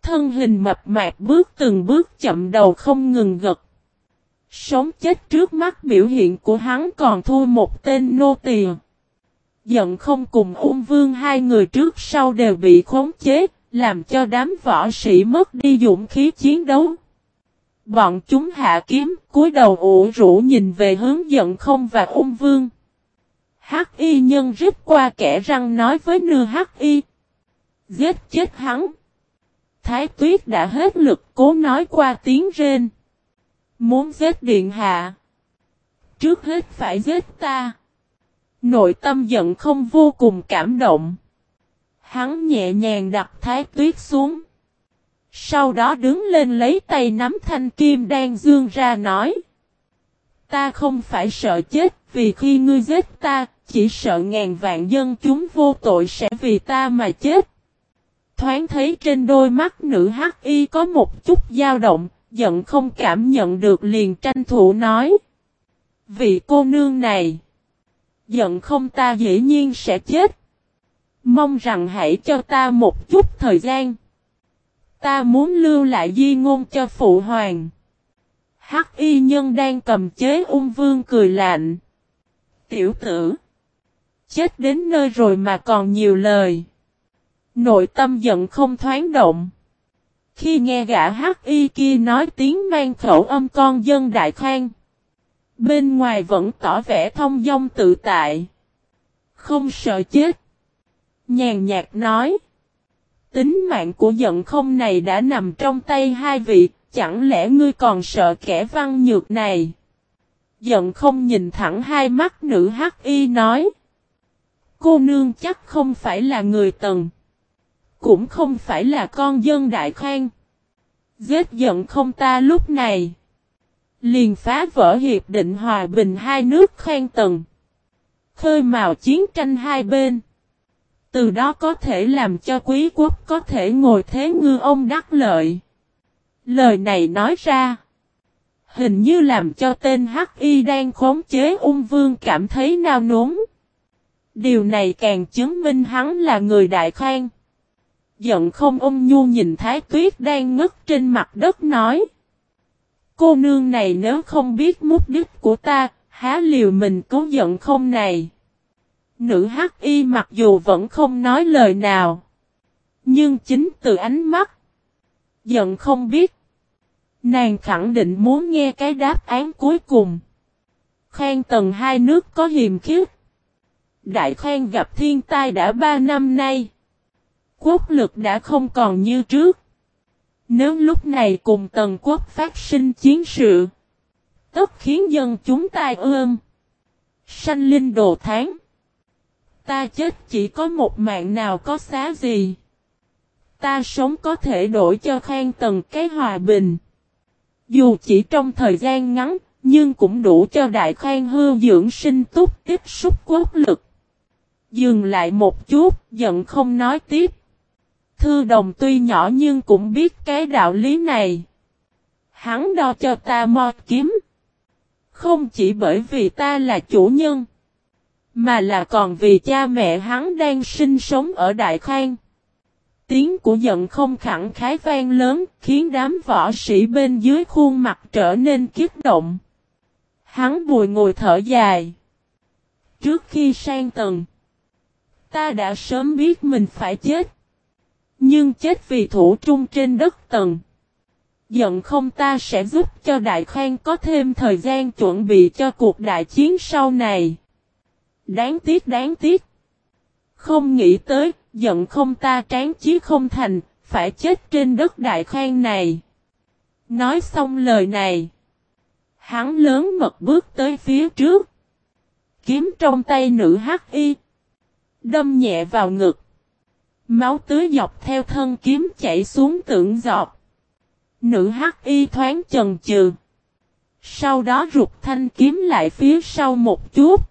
Thân hình mập mạp bước từng bước chậm đầu không ngừng gật. Sống chết trước mắt biểu hiện của hắn còn thua một tên nô tỳ. Giận không cùng ung vương hai người trước sau đều bị khống chế, làm cho đám võ sĩ mất đi dũng khí chiến đấu. Bọn chúng hạ kiếm, cúi đầu ủ rũ nhìn về hướng giận không và ung vương. Hắc y nhân rít qua kẻ răng nói với nư hắc y. Giết chết hắn. Thái tuyết đã hết lực cố nói qua tiếng rên. Muốn giết điện hạ. Trước hết phải giết ta. Nội tâm giận không vô cùng cảm động. Hắn nhẹ nhàng đặt thái tuyết xuống. Sau đó đứng lên lấy tay nắm thanh kim đang dương ra nói. Ta không phải sợ chết vì khi ngươi giết ta, chỉ sợ ngàn vạn dân chúng vô tội sẽ vì ta mà chết. Thoáng thấy trên đôi mắt nữ hắc y có một chút dao động, giận không cảm nhận được liền tranh thủ nói. Vị cô nương này, giận không ta dĩ nhiên sẽ chết. Mong rằng hãy cho ta một chút thời gian. Ta muốn lưu lại di ngôn cho phụ hoàng. Hắc y nhân đang cầm chế ung vương cười lạnh. Tiểu tử. Chết đến nơi rồi mà còn nhiều lời. Nội tâm giận không thoáng động. Khi nghe gã hắc y kia nói tiếng mang khẩu âm con dân đại khang. Bên ngoài vẫn tỏ vẻ thông dong tự tại. Không sợ chết. Nhàn nhạt nói. Tính mạng của giận không này đã nằm trong tay hai vị, chẳng lẽ ngươi còn sợ kẻ văn nhược này? Giận không nhìn thẳng hai mắt nữ hắc y nói. Cô nương chắc không phải là người tần. Cũng không phải là con dân đại khang. Giết giận không ta lúc này. Liền phá vỡ hiệp định hòa bình hai nước khang tần. Khơi mào chiến tranh hai bên. Từ đó có thể làm cho quý quốc có thể ngồi thế ngư ông đắc lợi. Lời này nói ra. Hình như làm cho tên Hắc Y đang khống chế ung vương cảm thấy nao núng. Điều này càng chứng minh hắn là người đại khoan. Giận không ôm nhu nhìn Thái Tuyết đang ngất trên mặt đất nói. Cô nương này nếu không biết mục đích của ta, há liều mình cố giận không này. Nữ hắc y mặc dù vẫn không nói lời nào. Nhưng chính từ ánh mắt. Giận không biết. Nàng khẳng định muốn nghe cái đáp án cuối cùng. Khang tầng hai nước có hiềm khiếp. Đại Khang gặp thiên tai đã ba năm nay. Quốc lực đã không còn như trước. Nếu lúc này cùng tần quốc phát sinh chiến sự. Tất khiến dân chúng tai ương. Sanh linh đồ tháng. Ta chết chỉ có một mạng nào có xá gì. Ta sống có thể đổi cho khang tần cái hòa bình. Dù chỉ trong thời gian ngắn, nhưng cũng đủ cho đại khang hư dưỡng sinh túc tiếp xúc quốc lực. Dừng lại một chút, giận không nói tiếp. Thư đồng tuy nhỏ nhưng cũng biết cái đạo lý này. Hắn đo cho ta mọt kiếm. Không chỉ bởi vì ta là chủ nhân. Mà là còn vì cha mẹ hắn đang sinh sống ở Đại Khang. Tiếng của giận không khẳng khái vang lớn, khiến đám võ sĩ bên dưới khuôn mặt trở nên kiếp động. Hắn bùi ngồi thở dài. Trước khi sang tầng, ta đã sớm biết mình phải chết. Nhưng chết vì thủ trung trên đất tầng. Giận không ta sẽ giúp cho Đại Khang có thêm thời gian chuẩn bị cho cuộc đại chiến sau này. Đáng tiếc đáng tiếc. Không nghĩ tới, giận không ta tráng chí không thành, phải chết trên đất đại khang này. Nói xong lời này. Hắn lớn mật bước tới phía trước. Kiếm trong tay nữ hắc y. Đâm nhẹ vào ngực. Máu tưới dọc theo thân kiếm chảy xuống tượng giọt. Nữ hắc y thoáng chần chừ. Sau đó rụt thanh kiếm lại phía sau một chút.